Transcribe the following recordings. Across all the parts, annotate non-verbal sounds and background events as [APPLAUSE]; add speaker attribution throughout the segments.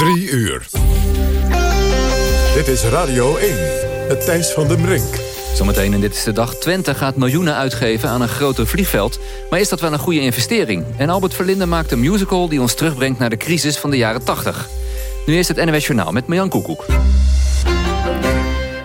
Speaker 1: Drie uur. Dit is Radio 1, het Thijs van den Brink.
Speaker 2: Zometeen in Dit is de Dag. Twente gaat miljoenen uitgeven aan een groter vliegveld. Maar is dat wel een goede investering? En Albert Verlinde maakt een musical die ons terugbrengt naar de crisis van de jaren 80. Nu is het NWS Journaal met Marjan Koekoek.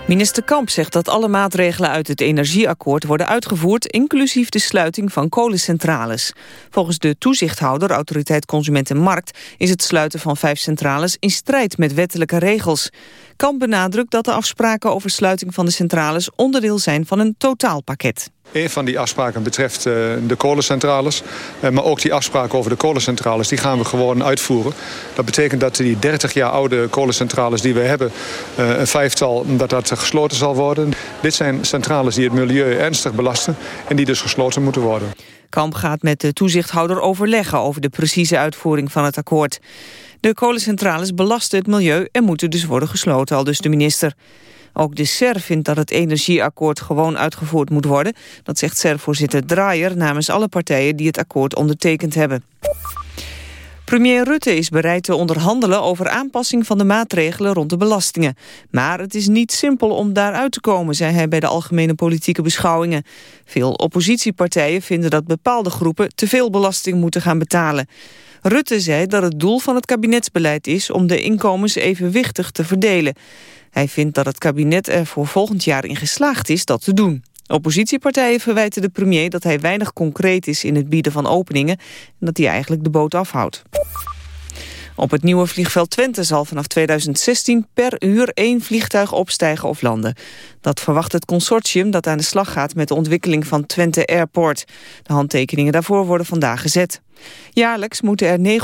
Speaker 3: Minister Kamp zegt dat alle maatregelen uit het energieakkoord worden uitgevoerd, inclusief de sluiting van kolencentrales. Volgens de toezichthouder, Autoriteit Consument en Markt, is het sluiten van vijf centrales in strijd met wettelijke regels. Kamp benadrukt dat de afspraken over sluiting van de centrales onderdeel zijn van een totaalpakket.
Speaker 4: Een van die afspraken betreft uh, de kolencentrales. Uh, maar ook die afspraken over de kolencentrales, die gaan we gewoon uitvoeren. Dat betekent dat die 30 jaar oude kolencentrales die we hebben, een vijftal, dat dat gesloten zal worden. Dit zijn centrales die het milieu ernstig belasten en die dus gesloten moeten worden.
Speaker 3: Kamp gaat met de toezichthouder overleggen over de precieze uitvoering van het akkoord. De kolencentrales belasten het milieu en moeten dus worden gesloten, al dus de minister. Ook de SER vindt dat het energieakkoord gewoon uitgevoerd moet worden. Dat zegt SER-voorzitter Draaier namens alle partijen die het akkoord ondertekend hebben. Premier Rutte is bereid te onderhandelen over aanpassing van de maatregelen rond de belastingen. Maar het is niet simpel om daaruit te komen, zei hij bij de algemene politieke beschouwingen. Veel oppositiepartijen vinden dat bepaalde groepen te veel belasting moeten gaan betalen. Rutte zei dat het doel van het kabinetsbeleid is om de inkomens evenwichtig te verdelen. Hij vindt dat het kabinet er voor volgend jaar in geslaagd is dat te doen. Oppositiepartijen verwijten de premier dat hij weinig concreet is in het bieden van openingen en dat hij eigenlijk de boot afhoudt. Op het nieuwe vliegveld Twente zal vanaf 2016 per uur één vliegtuig opstijgen of landen. Dat verwacht het consortium dat aan de slag gaat met de ontwikkeling van Twente Airport. De handtekeningen daarvoor worden vandaag gezet. Jaarlijks moeten er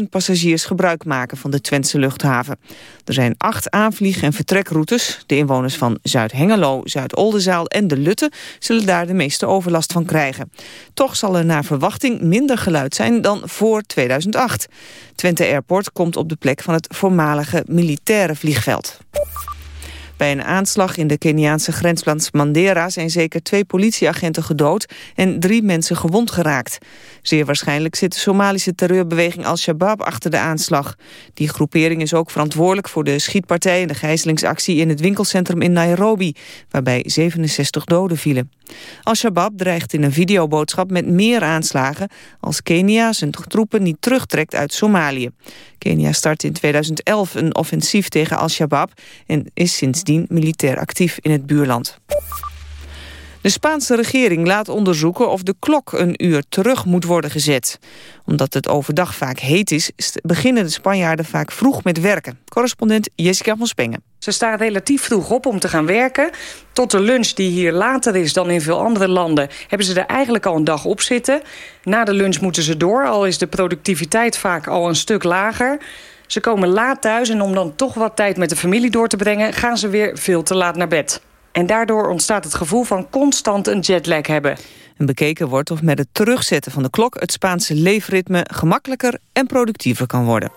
Speaker 3: 930.000 passagiers gebruik maken van de Twentse luchthaven. Er zijn acht aanvlieg- en vertrekroutes. De inwoners van Zuid-Hengelo, Zuid-Oldenzaal en de Lutte zullen daar de meeste overlast van krijgen. Toch zal er naar verwachting minder geluid zijn dan voor 2008. Twente Airport komt op de plek van het voormalige militaire vliegveld. Bij een aanslag in de Keniaanse grensplaats Mandera zijn zeker twee politieagenten gedood en drie mensen gewond geraakt. Zeer waarschijnlijk zit de Somalische terreurbeweging Al-Shabaab achter de aanslag. Die groepering is ook verantwoordelijk voor de schietpartij en de gijzelingsactie in het winkelcentrum in Nairobi, waarbij 67 doden vielen. Al-Shabaab dreigt in een videoboodschap met meer aanslagen als Kenia zijn troepen niet terugtrekt uit Somalië. Kenia start in 2011 een offensief tegen Al-Shabaab en is sindsdien militair actief in het buurland. De Spaanse regering laat onderzoeken of de klok een uur terug moet worden gezet. Omdat het overdag vaak heet is, beginnen de Spanjaarden vaak vroeg met werken. Correspondent Jessica van Spengen.
Speaker 5: Ze staan relatief vroeg op om te gaan werken. Tot de lunch die hier later is dan in veel andere landen... hebben ze er eigenlijk al een dag op zitten. Na de lunch moeten ze door, al is de productiviteit vaak al een stuk lager... Ze komen laat thuis en om dan toch wat tijd met de familie door te brengen... gaan ze weer veel te laat naar bed. En daardoor ontstaat het gevoel van constant een jetlag hebben.
Speaker 3: En bekeken wordt of met het terugzetten van de klok... het Spaanse leefritme gemakkelijker en productiever kan worden.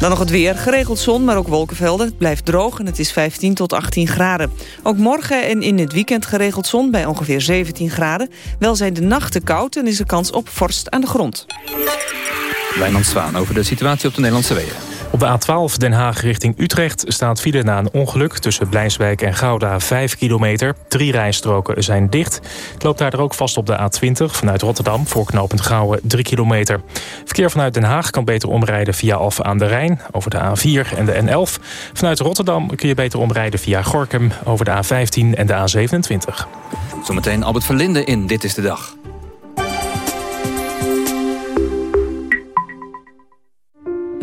Speaker 3: Dan nog het weer. Geregeld zon, maar ook wolkenvelden. Het blijft droog en het is 15 tot 18 graden. Ook morgen en in het weekend geregeld zon bij ongeveer 17 graden. Wel zijn de nachten koud en is er kans op vorst aan de grond.
Speaker 2: Wijnand Zwaan over de situatie op de Nederlandse wegen.
Speaker 6: Op de A12 Den Haag richting Utrecht staat file na een ongeluk... tussen Blijswijk en Gouda 5 kilometer. Drie rijstroken zijn dicht. Het loopt daar ook vast op de A20 vanuit Rotterdam... voor knooppunt Gouwen 3 kilometer. Verkeer vanuit Den Haag kan beter omrijden via Alphen aan de Rijn... over de A4 en de N11. Vanuit Rotterdam kun je beter omrijden via Gorkum... over de A15 en de A27.
Speaker 2: Zometeen Albert Verlinde in Dit is de Dag.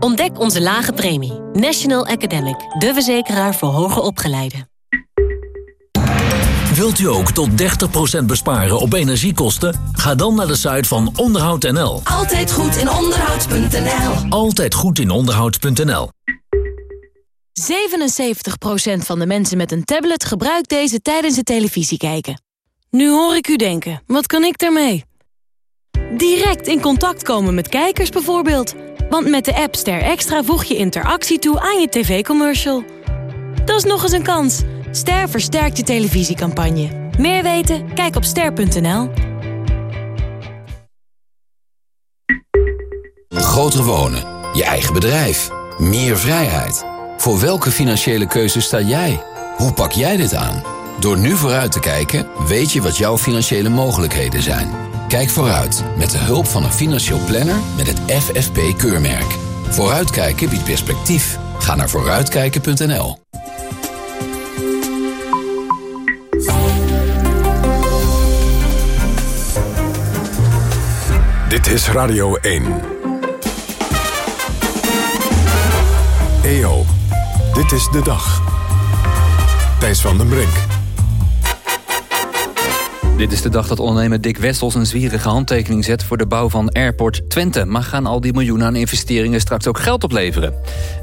Speaker 7: Ontdek onze lage premie. National Academic, de verzekeraar voor hoger opgeleiden.
Speaker 8: Wilt u ook tot 30% besparen op energiekosten? Ga dan naar de site van onderhoud.nl.
Speaker 9: Altijd goed in onderhoud.nl.
Speaker 8: Altijd goed in onderhoud.nl.
Speaker 10: 77% van de mensen met een tablet gebruikt deze tijdens het televisie kijken. Nu hoor ik u denken, wat kan ik daarmee? Direct in contact komen met kijkers bijvoorbeeld. Want met de app Ster Extra voeg je interactie toe aan je tv-commercial. Dat is nog eens een kans. Ster versterkt je televisiecampagne. Meer weten? Kijk op ster.nl.
Speaker 11: Groter wonen, je eigen bedrijf, meer vrijheid. Voor welke financiële keuze sta jij? Hoe pak jij dit aan? Door nu vooruit te kijken, weet je wat jouw financiële mogelijkheden zijn. Kijk vooruit met de hulp van een financieel planner met het FFP-keurmerk. Vooruitkijken biedt perspectief. Ga naar vooruitkijken.nl.
Speaker 1: Dit is Radio 1. EO, dit is de dag. Thijs van den Brink.
Speaker 2: Dit is de dag dat ondernemer Dick Wessels een zwierige handtekening zet... voor de bouw van Airport Twente. Maar gaan al die miljoenen aan investeringen straks ook geld opleveren?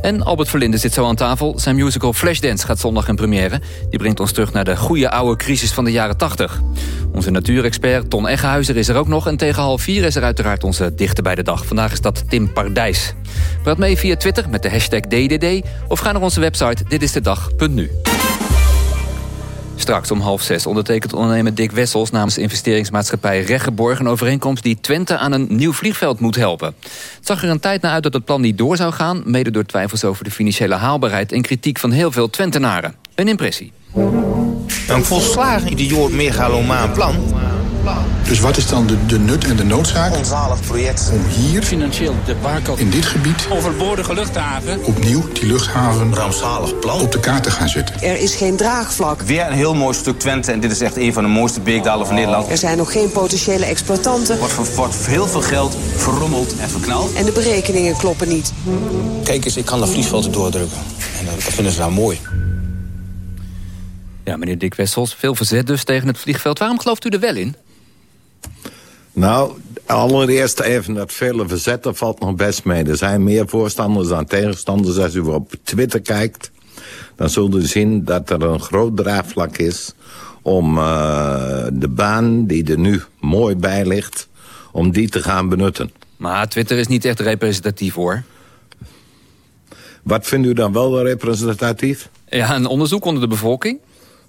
Speaker 2: En Albert Verlinde zit zo aan tafel. Zijn musical Flashdance gaat zondag in première. Die brengt ons terug naar de goede oude crisis van de jaren 80. Onze natuurexpert Ton Eggehuizer is er ook nog. En tegen half vier is er uiteraard onze dichter bij de dag. Vandaag is dat Tim Pardijs. Praat mee via Twitter met de hashtag DDD... of ga naar onze website ditistedag.nu. Straks om half zes ondertekent ondernemer Dick Wessels... namens investeringsmaatschappij Reggeborg een overeenkomst... die Twente aan een nieuw vliegveld moet helpen. Het zag er een tijd naar uit dat het plan niet door zou gaan... mede door twijfels over de financiële haalbaarheid... en kritiek van heel veel Twentenaren. Een impressie.
Speaker 12: Een volslagen idioot megalomaan plan
Speaker 13: dus wat is dan de, de nut en de noodzaak?
Speaker 12: Onzalig project.
Speaker 13: Om hier,
Speaker 12: financieel de barcode
Speaker 13: in dit gebied,
Speaker 12: overbodige luchthaven,
Speaker 13: opnieuw die luchthaven,
Speaker 12: rampzalig plan,
Speaker 13: op de kaart te gaan zetten.
Speaker 14: Er is geen draagvlak.
Speaker 12: Weer een heel mooi stuk Twente en dit is echt een van de mooiste beekdalen van Nederland.
Speaker 14: Er zijn nog geen potentiële exploitanten.
Speaker 12: Wordt, wordt heel veel geld verrommeld en verknald.
Speaker 14: En de berekeningen kloppen niet.
Speaker 12: Kijk eens, ik kan dat vliegveld doordrukken. En dat vinden ze nou mooi.
Speaker 2: Ja, meneer Dick Wessels, veel verzet dus tegen het vliegveld. Waarom gelooft u er wel in?
Speaker 15: Nou, allereerst even dat vele verzetten valt nog best mee. Er zijn meer voorstanders dan tegenstanders. Als u op Twitter kijkt, dan zult u zien dat er een groot draagvlak is... om uh, de baan die er nu mooi bij ligt, om die te gaan benutten.
Speaker 2: Maar Twitter is niet echt representatief, hoor.
Speaker 15: Wat vindt u dan wel representatief?
Speaker 2: Ja, een onderzoek onder de bevolking.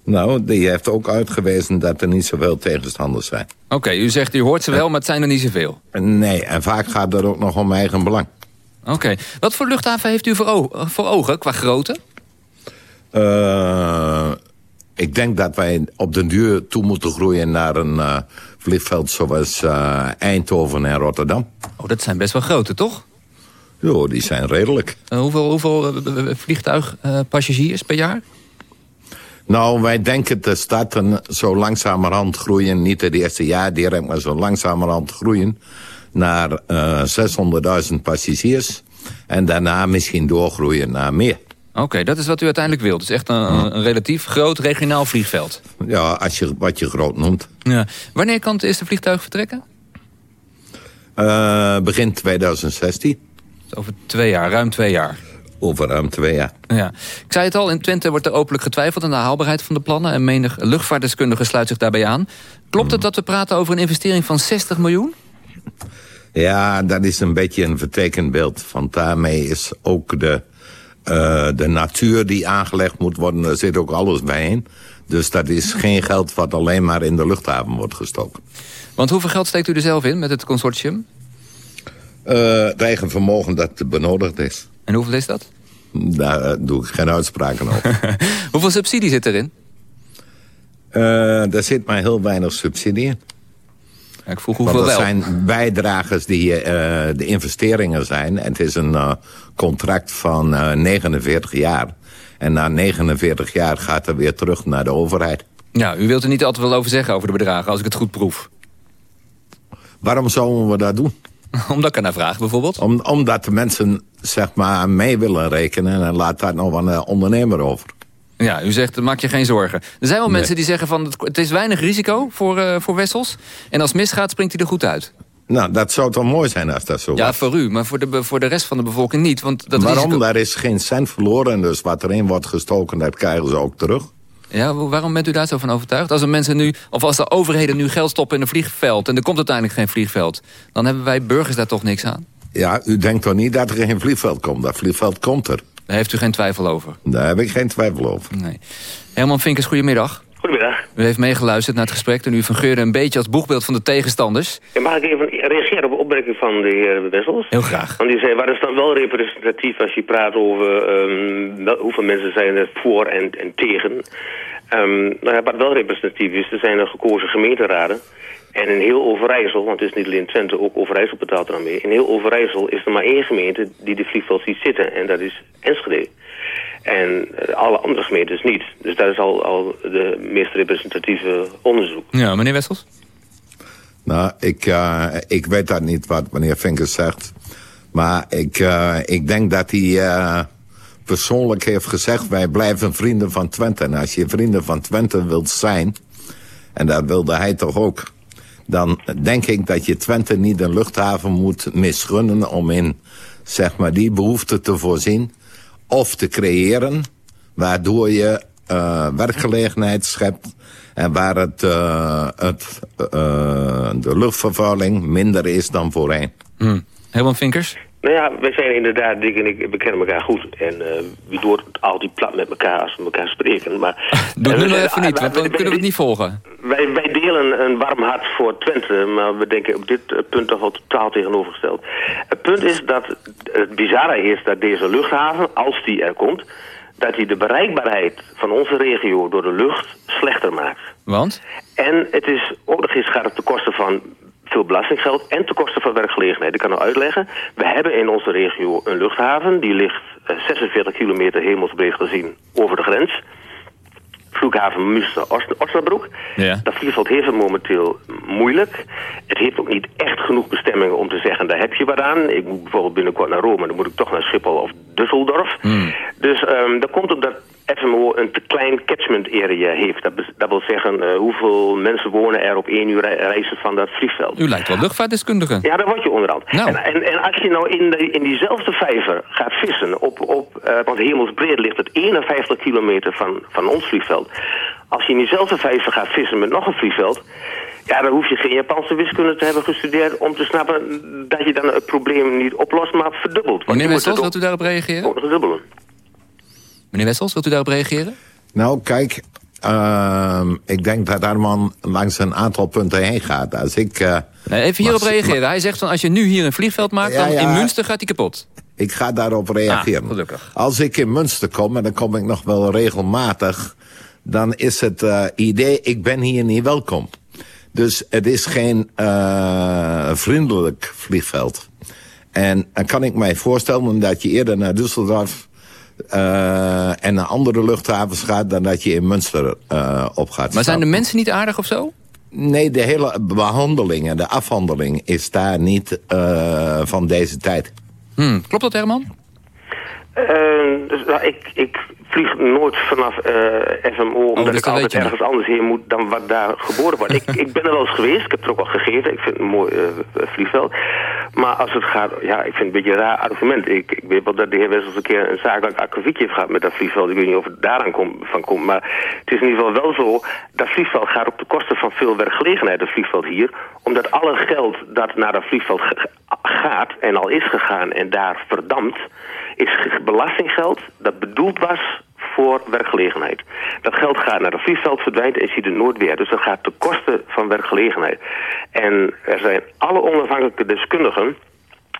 Speaker 15: Nou, die heeft ook uitgewezen dat er niet zoveel tegenstanders zijn.
Speaker 2: Oké, u zegt u hoort ze wel, maar het zijn er niet zoveel.
Speaker 15: Nee, en vaak gaat dat ook nog om eigen belang.
Speaker 2: Oké, wat voor luchthaven heeft u voor, voor ogen qua grootte?
Speaker 15: Uh, ik denk dat wij op de duur toe moeten groeien naar een uh, vliegveld zoals uh, Eindhoven en Rotterdam.
Speaker 2: Oh, dat zijn best wel grote, toch?
Speaker 15: Jo, die zijn redelijk.
Speaker 2: hoeveel hoeveel vliegtuigpassagiers per jaar?
Speaker 15: Nou, wij denken te starten zo langzamerhand groeien. Niet het eerste jaar direct, maar zo langzamerhand groeien. Naar uh, 600.000 passagiers. En daarna misschien doorgroeien naar meer.
Speaker 2: Oké, dat is wat u uiteindelijk wilt. Dus echt een, een, relatief groot regionaal vliegveld.
Speaker 15: Ja, als je, wat je groot noemt.
Speaker 2: Ja. Wanneer kan het eerste vliegtuig vertrekken?
Speaker 15: Uh, begin 2016.
Speaker 2: Over twee jaar, ruim twee jaar.
Speaker 15: Over ruim twee jaar.
Speaker 2: Ja. Ik zei het al, in Twente wordt er openlijk getwijfeld aan de haalbaarheid van de plannen... en menig luchtvaartdeskundige sluit zich daarbij aan. Klopt het dat we praten over een investering van 60 miljoen?
Speaker 15: Ja, dat is een beetje een vertekend beeld. Want daarmee is ook de, uh, de natuur die aangelegd moet worden... daar zit ook alles bij in. Dus dat is geen geld wat alleen maar in de luchthaven wordt gestoken.
Speaker 2: Want hoeveel geld steekt u er zelf in met het consortium?
Speaker 15: Uh, het eigen vermogen dat benodigd is.
Speaker 2: En hoeveel is dat?
Speaker 15: Daar doe ik geen uitspraken over. [LAUGHS]
Speaker 2: hoeveel subsidie zit erin?
Speaker 15: Uh, daar zit maar heel weinig subsidie in.
Speaker 2: ik vroeg
Speaker 15: Want
Speaker 2: hoeveel
Speaker 15: dat
Speaker 2: wel.
Speaker 15: zijn bijdragers die eh, de investeringen zijn. En het is een eh, contract van eh, 49 jaar. En na 49 jaar gaat er weer terug naar de overheid.
Speaker 2: Ja, u wilt er niet altijd wel over zeggen over de bedragen, als ik het goed proef.
Speaker 15: Waarom zouden we dat doen? [LAUGHS]
Speaker 2: Omdat ik er naar vraag, bijvoorbeeld?
Speaker 15: Om, omdat de mensen zeg maar mee willen rekenen... en laat dat nog aan de ondernemer over.
Speaker 2: Ja, u zegt, maak je geen zorgen. Er zijn wel
Speaker 15: Nee.
Speaker 2: mensen die zeggen van, het- is weinig risico voor, eh, voor Wessels. En als het misgaat, springt hij er goed uit.
Speaker 15: Nou, dat zou toch mooi zijn als dat zo
Speaker 2: Ja,
Speaker 15: was.
Speaker 2: voor u, maar voor de, voor de rest van de bevolking niet. Want dat
Speaker 15: Waarom?
Speaker 2: risico-
Speaker 15: Daar is geen cent verloren. Dus wat erin wordt gestoken, dat krijgen ze ook terug.
Speaker 2: Ja, wa- waarom bent u daar zo van overtuigd? Als er mensen nu, of als de overheden nu geld stoppen in een vliegveld... en er komt uiteindelijk geen vliegveld... dan hebben wij burgers daar toch niks aan?
Speaker 15: Ja, u denkt toch niet dat er geen vliegveld komt? Dat vliegveld komt er.
Speaker 2: Daar heeft u geen twijfel over?
Speaker 15: Daar heb ik geen twijfel over.
Speaker 2: Nee. Herman Vinkers, goedemiddag.
Speaker 16: Goedemiddag.
Speaker 2: U heeft meegeluisterd naar het gesprek... en u fungeerde een beetje als boegbeeld van de tegenstanders.
Speaker 16: Ja, mag ik even reageren op een opmerking van de heer Wessels?
Speaker 2: Heel graag.
Speaker 16: Want die zei, wat is dan wel representatief als je praat over ehm, wel- hoeveel mensen zijn er voor en, en tegen? Ehm, nou ja, wat wel representatief is, er zijn er gekozen gemeenteraden. En in heel Overijssel, want het is niet alleen Twente, ook Overijssel betaalt er aan mee. In heel Overijssel is er maar één gemeente die de vliegveld ziet zitten. En dat is Enschede. En alle andere gemeentes niet. Dus dat is al, al de meest representatieve onderzoek.
Speaker 2: Ja, meneer Wessels?
Speaker 15: Nou, ik, eh, ik weet dat niet wat meneer Vinkers zegt. Maar ik, eh, ik denk dat hij eh, persoonlijk heeft gezegd... wij blijven vrienden van Twente. En als je vrienden van Twente wilt zijn... en dat wilde hij toch ook... dan denk ik dat je Twente niet een luchthaven moet misgunnen... om in zeg maar, die behoefte te voorzien of te creëren... waardoor je eh, werkgelegenheid schept... en waar het, eh, het, eh, de luchtvervuiling minder is dan voorheen.
Speaker 2: Hm. Herman Vinkers?
Speaker 16: Nou ja, wij zijn inderdaad, Dick en ik, we kennen elkaar goed. En eh we doen het altijd plat met elkaar als we elkaar spreken. Maar, [LAUGHS]
Speaker 2: Doe het
Speaker 16: we
Speaker 2: even niet, want dan kunnen we het niet volgen.
Speaker 16: Wij, wij delen een warm hart voor Twente, maar we denken op dit punt toch wel totaal tegenovergesteld. Het punt is dat het bizarre is dat deze luchthaven, als die er komt, dat die de bereikbaarheid van onze regio door de lucht slechter maakt.
Speaker 2: Want?
Speaker 16: En het is ook nog eens gaat het ten koste van veel belastinggeld en ten koste van werkgelegenheid. Ik kan nou uitleggen. We hebben in onze regio een luchthaven. Die ligt eh, 46 kilometer hemelsbreed gezien over de grens. Vlieghaven Münster-Osnabrück.
Speaker 2: Ja.
Speaker 16: Dat vliegveld heeft het momenteel moeilijk. Het heeft ook niet echt genoeg bestemmingen om te zeggen, daar heb je wat aan. Ik moet bijvoorbeeld binnenkort naar Rome, dan moet ik toch naar Schiphol of Düsseldorf. Dus ehm dat komt omdat FMO een te klein catchment area heeft. Dat, dat wil zeggen, eh, hoeveel mensen wonen er op één uur rei- reizen van dat vliegveld.
Speaker 2: U lijkt wel luchtvaartdeskundige.
Speaker 16: Ja, daar word je onderhand.
Speaker 2: Nou.
Speaker 16: En, en, en als je nou in, de, in diezelfde vijver gaat vissen, op, op, eh, want hemelsbreed ligt het 51 kilometer van, van ons vliegveld. Als je in diezelfde vijver gaat vissen met nog een vliegveld, ja, dan hoef je geen Japanse wiskunde te hebben gestudeerd om te snappen dat je dan het probleem niet oplost, maar verdubbelt. Moet
Speaker 2: Wessels,
Speaker 16: het
Speaker 2: wilt u daarop reageren?
Speaker 16: ook verdubbelen.
Speaker 2: Meneer Wessels, wilt u daarop reageren?
Speaker 15: Nou, kijk, ehm, ik denk dat Arman langs een aantal punten heen gaat. Als ik, eh,
Speaker 2: even hierop
Speaker 15: maar-
Speaker 2: reageren. Hij zegt van als je nu hier een vliegveld maakt,
Speaker 15: Ja,
Speaker 2: dan
Speaker 15: ja.
Speaker 2: in Münster gaat hij kapot.
Speaker 15: Ik ga daarop reageren.
Speaker 2: Ah, gelukkig.
Speaker 15: Als ik in Münster kom, en dan kom ik nog wel regelmatig... dan is het eh, idee, ik ben hier niet welkom. Dus het is geen eh, vriendelijk vliegveld. En dan kan ik mij voorstellen dat je eerder naar Düsseldorf... eh, en naar andere luchthavens gaat... dan dat je in Münster eh, op gaat
Speaker 2: Maar zijn de mensen niet aardig of zo?
Speaker 15: Nee, de hele behandeling en de afhandeling is daar niet eh, van deze tijd.
Speaker 2: Hm, klopt dat, Herman?
Speaker 16: Eh, dus, nou, ik, ik vlieg nooit vanaf eh, FMO, omdat
Speaker 2: dus
Speaker 16: ik altijd ergens anders heen moet dan wat daar geboren wordt. ik, [LAUGHS] ik ben er wel eens geweest, ik heb er ook al gegeten, ik vind het een mooi eh, vliegveld. Maar als het gaat, ja, ik vind het een beetje een raar argument. Ik, ik weet wel dat de heer Wessels een keer een zakelijk akkefietje heeft gehad met dat vliegveld. Ik weet niet of het daaraan kom, van komt, maar het is in ieder geval wel zo, dat vliegveld gaat op de kosten van veel werkgelegenheid, het vliegveld hier. Omdat alle geld dat naar dat vliegveld gaat en al is gegaan en daar verdampt, is ge- belastinggeld dat bedoeld was voor werkgelegenheid. Dat geld gaat naar het vliegveld, verdwijnt en ziet het nooit weer. Dus dat gaat ten koste van werkgelegenheid. En er zijn alle onafhankelijke deskundigen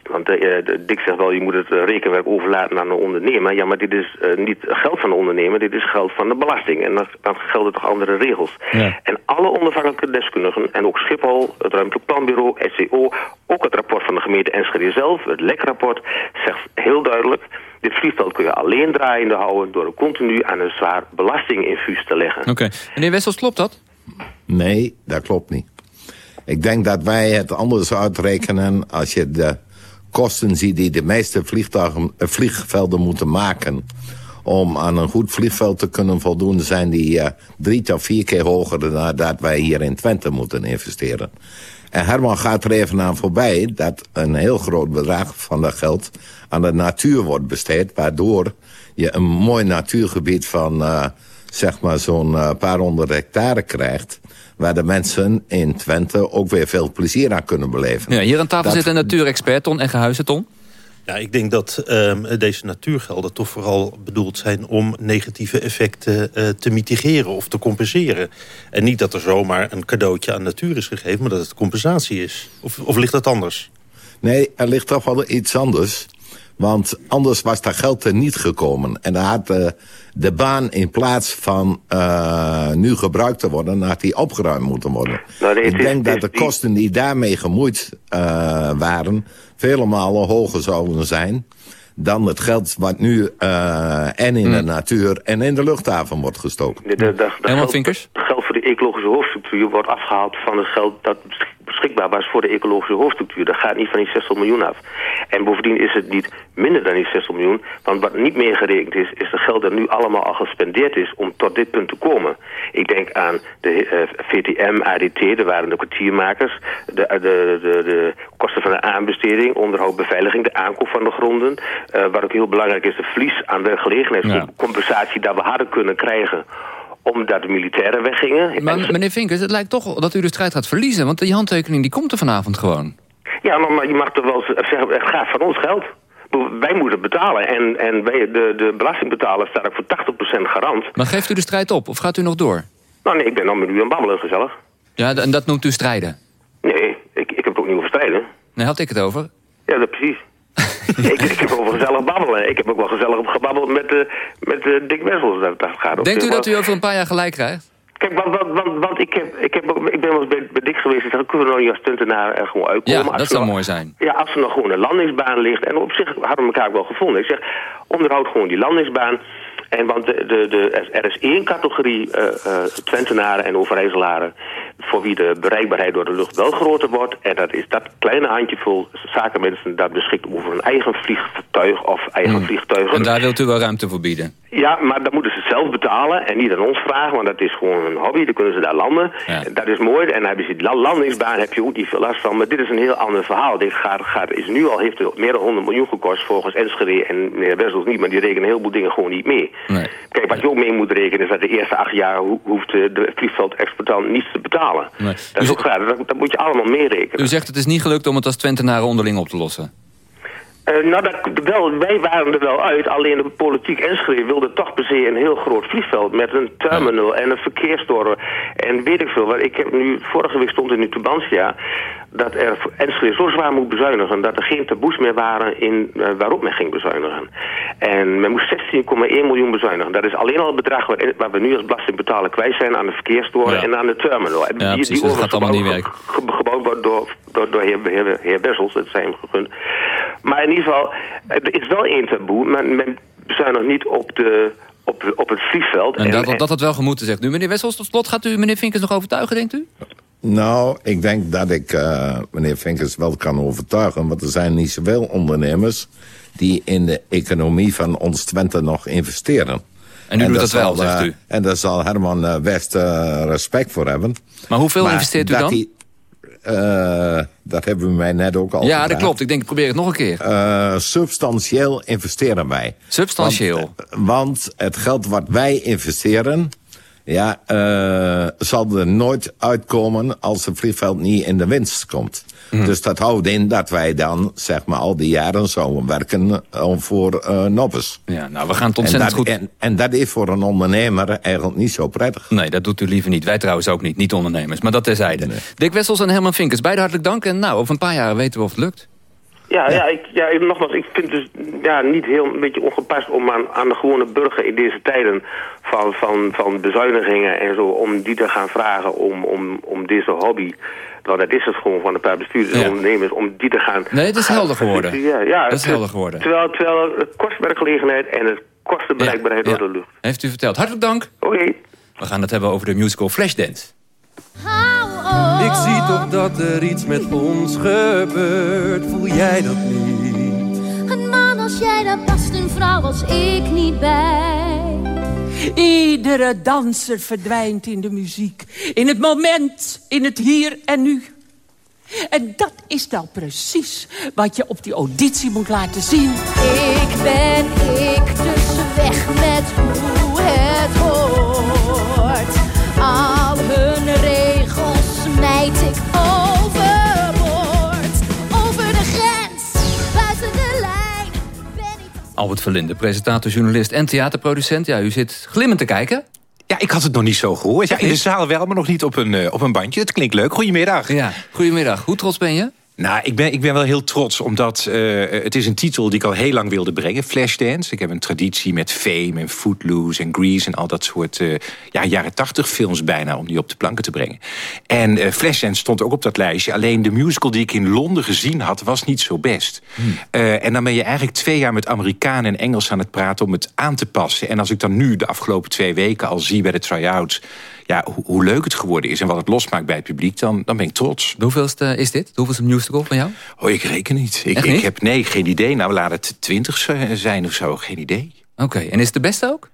Speaker 16: Want uh, Dick zegt wel, je moet het rekenwerk overlaten aan de ondernemer. Ja, maar dit is niet geld van de ondernemer, dit is geld van de belasting. En dan, dan gelden toch andere regels. Ja. En alle onafhankelijke deskundigen, en ook Schiphol, het Ruimtelijk Planbureau, SCO... ook het rapport van de gemeente Enschede zelf, het LEK-rapport, zegt heel duidelijk... Dit vliegveld kun je alleen draaiende houden... door er continu aan een zwaar belastinginfuus te leggen.
Speaker 2: Oké. Meneer Wessels, klopt dat?
Speaker 15: Nee, dat klopt niet. Ik denk dat wij het anders uitrekenen als je de kosten ziet die de meeste vliegtuigen, eh, vliegvelden moeten maken om aan een goed vliegveld te kunnen voldoen... zijn die uh, drie tot vier keer hoger dan dat wij hier in Twente moeten investeren. En Herman gaat er even aan voorbij dat een heel groot bedrag van dat geld aan de natuur wordt besteed... waardoor je een mooi natuurgebied van uh, zeg maar zo'n paar honderd hectare krijgt... waar de mensen in Twente ook weer veel plezier aan kunnen beleven.
Speaker 2: Ja, hier aan tafel zit een natuurexpert, Ton Eggehuizen. Ton?
Speaker 17: Ja, ik denk dat um, deze natuurgelden toch vooral bedoeld zijn... om negatieve effecten uh, te mitigeren of te compenseren. En niet dat er zomaar een cadeautje aan natuur is gegeven... maar dat het compensatie is. Of, of ligt dat anders?
Speaker 15: Nee, er ligt toch wel iets anders. Want anders was dat geld er niet gekomen. En dan had uh, de baan in plaats van uh, nu gebruikt te worden... had die opgeruimd moeten worden. Nou, ik denk dat de kosten die daarmee gemoeid uh, waren... vele malen hoger zouden zijn dan het geld wat nu uh, en in de hmm. natuur en in de luchthaven wordt gestoken. De, de,
Speaker 2: de, de Vinkers?
Speaker 16: Het geld voor de ecologische hoofdstructuur wordt afgehaald van het geld dat beschikbaar was voor de ecologische hoofdstructuur. Dat gaat niet van die 60 miljoen af. En bovendien is het niet minder dan die 60 miljoen. Want wat niet meer gerekend is, is het geld dat nu allemaal al gespendeerd is om tot dit punt te komen. Ik denk aan de uh, eh, VTM, ADT, er waren de kwartiermakers, de, de, de, de kosten van de aanbesteding, onderhoud, beveiliging, de aankoop van de gronden. Uh, wat ook heel belangrijk is, de verlies aan werkgelegenheidscompensatie ja. dat we hadden kunnen krijgen omdat de militairen weggingen.
Speaker 2: Maar meneer Vinkers, het lijkt toch dat u de strijd gaat verliezen... want die handtekening die komt er vanavond gewoon.
Speaker 16: Ja, maar, je mag toch wel zeggen, het gaat van ons geld. Wij moeten betalen en, en wij, de, de belastingbetaler staat ook voor 80% garant.
Speaker 2: Maar geeft u de strijd op of gaat u nog door?
Speaker 16: Nou nee, ik ben dan met u aan babbelen, gezellig.
Speaker 2: Ja, en dat noemt u strijden?
Speaker 16: Nee, ik, ik heb het ook niet over strijden.
Speaker 2: Nee, had ik het over?
Speaker 16: Ja, dat precies. [LAUGHS] ik, ik, heb over gezellig babbelen. Ik heb ook wel gezellig gebabbeld met, uh, met uh, Dick Wessels. Dat, dat gaat
Speaker 2: Denkt u dat u over een paar jaar gelijk krijgt?
Speaker 16: Kijk, want, want, want, want ik, heb, ik, heb, ik ben wel eens bij, bij Dick geweest en zeg, kunnen we nou als stuntenaar er gewoon uitkomen?
Speaker 2: Ja, dat zou mooi zijn.
Speaker 16: Ja, als er nog gewoon een landingsbaan ligt. En op zich hadden we elkaar ook wel gevonden. Ik zeg, onderhoud gewoon die landingsbaan. En want de, de, de, er is één categorie uh, Twentenaren en Overijsselaren... voor wie de bereikbaarheid door de lucht wel groter wordt. En dat is dat kleine handjevol zakenmensen... dat beschikt over een eigen vliegtuig of eigen hmm. vliegtuigen.
Speaker 2: En daar wilt u wel ruimte voor bieden?
Speaker 16: Ja, maar dan moeten ze het zelf betalen en niet aan ons vragen, want dat is gewoon een hobby. Dan kunnen ze daar landen. Dat is mooi. En dan hebben ze die landingsbaan, heb je ook niet veel last van. Maar dit is een heel ander verhaal. Dit gaat, gaat, is nu al, heeft meer dan 100 miljoen gekost volgens Enschede en meneer Wessels niet. Maar die rekenen een heleboel dingen gewoon niet mee. Nee. Kijk, wat je ook mee moet rekenen is dat de eerste acht jaar hoeft de vliegveld-exportant niets te betalen. Nee. Dat is ook graag. Dat, dat, moet je allemaal meerekenen.
Speaker 2: U zegt het is niet gelukt om het als Twentenaren onderling op te lossen.
Speaker 16: Uh, nou, dat, wel, wij waren er wel uit. Alleen de politiek Enschede wilde toch per se een heel groot vliegveld... met een terminal en een verkeerstoren en weet ik veel. Ik heb nu, vorige week stond in de Tubantia dat er Enschede zo zwaar moet bezuinigen... dat er geen taboes meer waren in uh, waarop men ging bezuinigen. En men moest 16,1 miljoen bezuinigen. Dat is alleen al het bedrag waar, waar we nu als belastingbetaler kwijt zijn... aan de verkeerstoren en aan de terminal.
Speaker 2: Ja, die, precies, die dat gaat allemaal niet werken.
Speaker 16: gebouwd wordt door, door, door heer, heer, heer Bessels, dat zijn hem gegund. Maar in ieder geval, er is wel één taboe. Men, men bezuinigt niet op de op, op het vliegveld.
Speaker 2: En, dat, dat het wel gemoeten zegt nu. Meneer Wessels, tot slot gaat u meneer Vinkers nog overtuigen, denkt u?
Speaker 15: Nou, ik denk dat ik uh, meneer Vinkers wel kan overtuigen. Want er zijn niet zoveel ondernemers die in de economie van ons Twente nog investeren.
Speaker 2: En u doet dat wel, zegt u?
Speaker 15: En daar zal Herman uh, West uh, respect voor hebben.
Speaker 2: Maar hoeveel investeert u dan? Die,
Speaker 15: dat hebben we mij net ook al
Speaker 2: Ja, dat klopt. Ik denk, ik probeer het nog een keer.
Speaker 15: substantieel investeren wij.
Speaker 2: Substantieel?
Speaker 15: Want, want het geld wat wij investeren ja, uh, zal er nooit uitkomen als het vliegveld niet in de winst komt. Mm. Dus dat houdt in dat wij dan, zeg maar, al die jaren zouden werken uh, voor uh.
Speaker 2: Ja, nou, we gaan het ontzettend
Speaker 15: en
Speaker 2: dat,
Speaker 15: goed... En, en, dat is voor een ondernemer eigenlijk niet zo prettig.
Speaker 2: Nee, dat doet u liever niet. Wij trouwens ook niet, niet ondernemers. Maar dat terzijde. Nee. Dick Wessels en Herman Vinkers, beide hartelijk dank. En nou, over een paar jaar weten we of het lukt.
Speaker 16: Ja, ja. ik, ja ik- nogmaals, ik vind het dus ja, niet heel een beetje ongepast om aan, aan de gewone burger in deze tijden van, van, van bezuinigingen en zo, om die te gaan vragen om, om, om deze hobby, want dat is het gewoon van een paar bestuurders en ondernemers, om die te gaan...
Speaker 2: Nee, het is helder geworden.
Speaker 16: Ja, ja,
Speaker 2: Dat is
Speaker 16: het-
Speaker 2: helder geworden.
Speaker 16: Terwijl, terwijl het kost werkgelegenheid en het kost de bereikbaarheid door de lucht.
Speaker 2: Heeft u verteld. Hartelijk dank.
Speaker 16: Oké.
Speaker 2: We gaan het hebben over de musical Flashdance.
Speaker 18: Ik zie toch dat er iets met ons gebeurt. Voel jij dat niet?
Speaker 19: Een man als jij, daar past een vrouw als ik niet bij.
Speaker 20: Iedere danser verdwijnt in de muziek. In het moment, in het hier en nu. En dat is nou precies wat je op die auditie moet laten zien.
Speaker 19: Ik ben ik, dus weg met hoe het hoort. Al hun regels smijt ik overboord. Over de grens, buiten de lijn.
Speaker 2: Albert Verlinde, presentator, journalist en theaterproducent. Ja, u zit glimmend te kijken.
Speaker 21: Ja, ik had het nog niet zo gehoord. Ja, in de zaal wel, maar nog niet op een, eh, op een bandje. Het klinkt leuk. Goedemiddag.
Speaker 2: Ja, goedemiddag. Hoe trots ben je?
Speaker 21: Nou, ik ben, ik ben wel heel trots, omdat eh, het is een titel die ik al heel lang wilde brengen. Flashdance. Ik heb een traditie met Fame en Footloose en Grease... en al dat soort eh, ja, jaren tachtig films bijna, om die op de planken te brengen. En eh, Flashdance stond ook op dat lijstje. Alleen de musical die ik in Londen gezien had, was niet zo best. Eh, en dan ben je eigenlijk twee jaar met Amerikanen en Engels aan het praten... om het aan te passen. En als ik dan nu de afgelopen twee weken al zie bij de try-outs... Ja, hoe, hoe leuk het geworden is en wat het losmaakt bij het publiek... dan, dan ben ik trots.
Speaker 2: De hoeveelste is dit? De hoeveelste musical van jou?
Speaker 21: Oh, ik reken niet. Ik, ik heb nee, geen idee. Nou, laat het twintig zijn of zo. Geen idee.
Speaker 2: Oké, en is het de beste ook?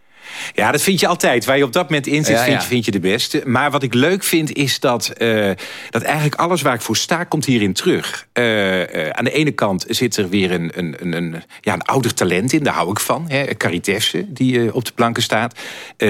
Speaker 21: Ja, dat vind je altijd. Waar je op dat moment in zit,
Speaker 2: Ja,
Speaker 21: vind,
Speaker 2: ja.
Speaker 21: je- vind je de beste. Maar wat ik leuk vind, is dat, eh, dat eigenlijk alles waar ik voor sta... komt hierin terug. Eh, eh, aan de ene kant zit er weer een, een, een, een, ja, een ouder talent in. Daar hou ik van. Hè. Die op de planken staat.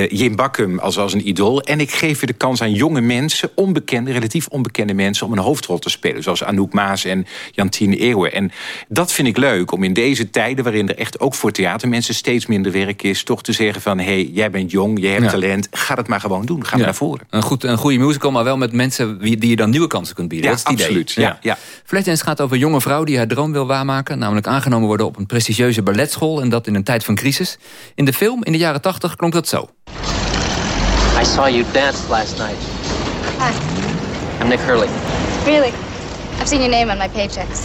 Speaker 21: Jim Bakkum als, als een idool. En ik geef weer de kans aan jonge mensen... onbekende, relatief onbekende mensen... om een hoofdrol te spelen. Zoals Anouk Maas en Jantine Eeuwen. En dat vind ik leuk, om in deze tijden... waarin er echt ook voor theatermensen steeds minder werk is... toch te zeggen van, hey, jij bent jong, je hebt
Speaker 2: Ja.
Speaker 21: talent... ga het maar gewoon doen, ga maar
Speaker 2: Ja.
Speaker 21: naar voren.
Speaker 2: Een, goed, een goede musical, maar wel met mensen wie, die je dan nieuwe kansen kunt bieden.
Speaker 21: Ja,
Speaker 2: dat is het idee.
Speaker 21: absoluut. Ja, ja.
Speaker 2: Flashdance gaat over een jonge vrouw die haar droom wil waarmaken. Namelijk aangenomen worden op een prestigieuze balletschool. En dat in een tijd van crisis. In de film, in de jaren 80, klonk dat zo.
Speaker 22: I saw you dance last night.
Speaker 23: Hi.
Speaker 22: I'm Nick Hurley.
Speaker 23: Really? I've seen your name on my paychecks.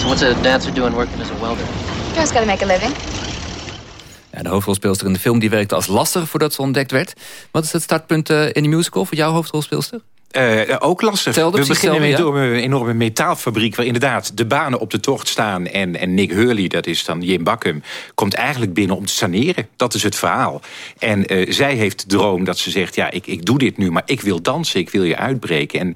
Speaker 22: So what's a dancer doing working as a welder?
Speaker 23: Just gotta make a living.
Speaker 2: Ja, de hoofdrolspeelster in de film die werkte als lasser voordat ze ontdekt werd. Wat is het startpunt eh, in die musical voor jouw hoofdrolspeelster?
Speaker 21: Eh, ook lastig.
Speaker 2: Hetzelfde,
Speaker 21: We beginnen met een enorme metaalfabriek... waar inderdaad de banen op de tocht staan. En, en Nick Hurley, dat is dan Jim Bakkum... komt eigenlijk binnen om te saneren. Dat is het verhaal. En eh, zij heeft de droom dat ze zegt... ja, ik, ik doe dit nu, maar ik wil dansen, ik wil je uitbreken. En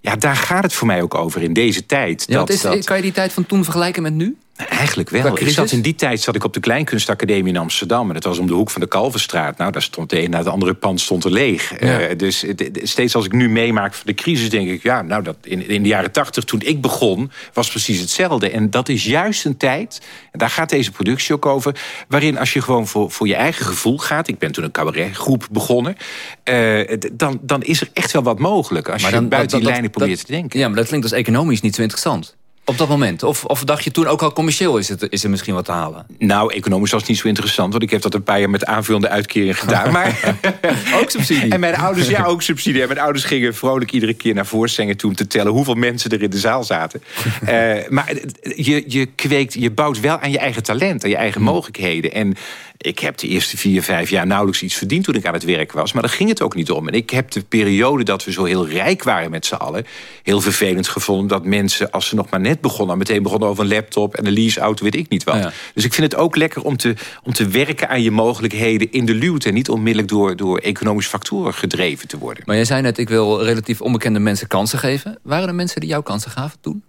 Speaker 21: ja, daar gaat het voor mij ook over in deze tijd.
Speaker 2: Ja,
Speaker 21: dat,
Speaker 2: is,
Speaker 21: dat,
Speaker 2: Kan je die tijd van toen vergelijken met nu?
Speaker 21: Eigenlijk wel. Ik zat in die tijd zat ik op de Kleinkunstacademie in Amsterdam. En dat was om de hoek van de Kalverstraat. Nou, daar stond de een naar het andere pand stond er leeg.
Speaker 2: Ja.
Speaker 21: Eh, dus steeds als ik nu meemaak van de crisis, denk ik... ja, nou, dat in, in de jaren tachtig, toen ik begon, was precies hetzelfde. En dat is juist een tijd, en daar gaat deze productie ook over... waarin als je gewoon voor, voor je eigen gevoel gaat... ik ben toen een cabaretgroep begonnen... eh, dan, dan is er echt wel wat mogelijk... als je buiten
Speaker 2: dat-
Speaker 21: die
Speaker 2: dat-
Speaker 21: lijnen probeert
Speaker 2: dat-
Speaker 21: te denken.
Speaker 2: Ja, maar dat klinkt als economisch niet zo interessant. Op dat moment. Of, of dacht je toen ook al commercieel is, het, is er misschien wat te halen?
Speaker 21: Nou, economisch was het niet zo interessant, want ik heb dat een paar jaar met aanvullende uitkering gedaan. Maar [LAUGHS]
Speaker 2: ook subsidie.
Speaker 21: En mijn ouders, ja, ook subsidie. En mijn ouders gingen vrolijk iedere keer naar voorstellingen toe om te tellen hoeveel mensen er in de zaal zaten. [LAUGHS] Eh, maar je, je kweekt, je bouwt wel aan je eigen talent, aan je eigen mogelijkheden. En ik heb de eerste vier, vijf jaar nauwelijks iets verdiend toen ik aan het werk was. Maar daar ging het ook niet om. En ik heb de periode dat we zo heel rijk waren met z'n allen... heel vervelend gevonden dat mensen, als ze nog maar net begonnen... meteen begonnen over een laptop en een leaseauto, weet ik niet wat. Dus ik vind het ook lekker om te, om te werken aan je mogelijkheden in de luwte... en niet onmiddellijk door, door economische factoren gedreven te worden.
Speaker 2: Maar jij zei net, ik wil relatief onbekende mensen kansen geven. Waren er mensen die jou kansen gaven toen?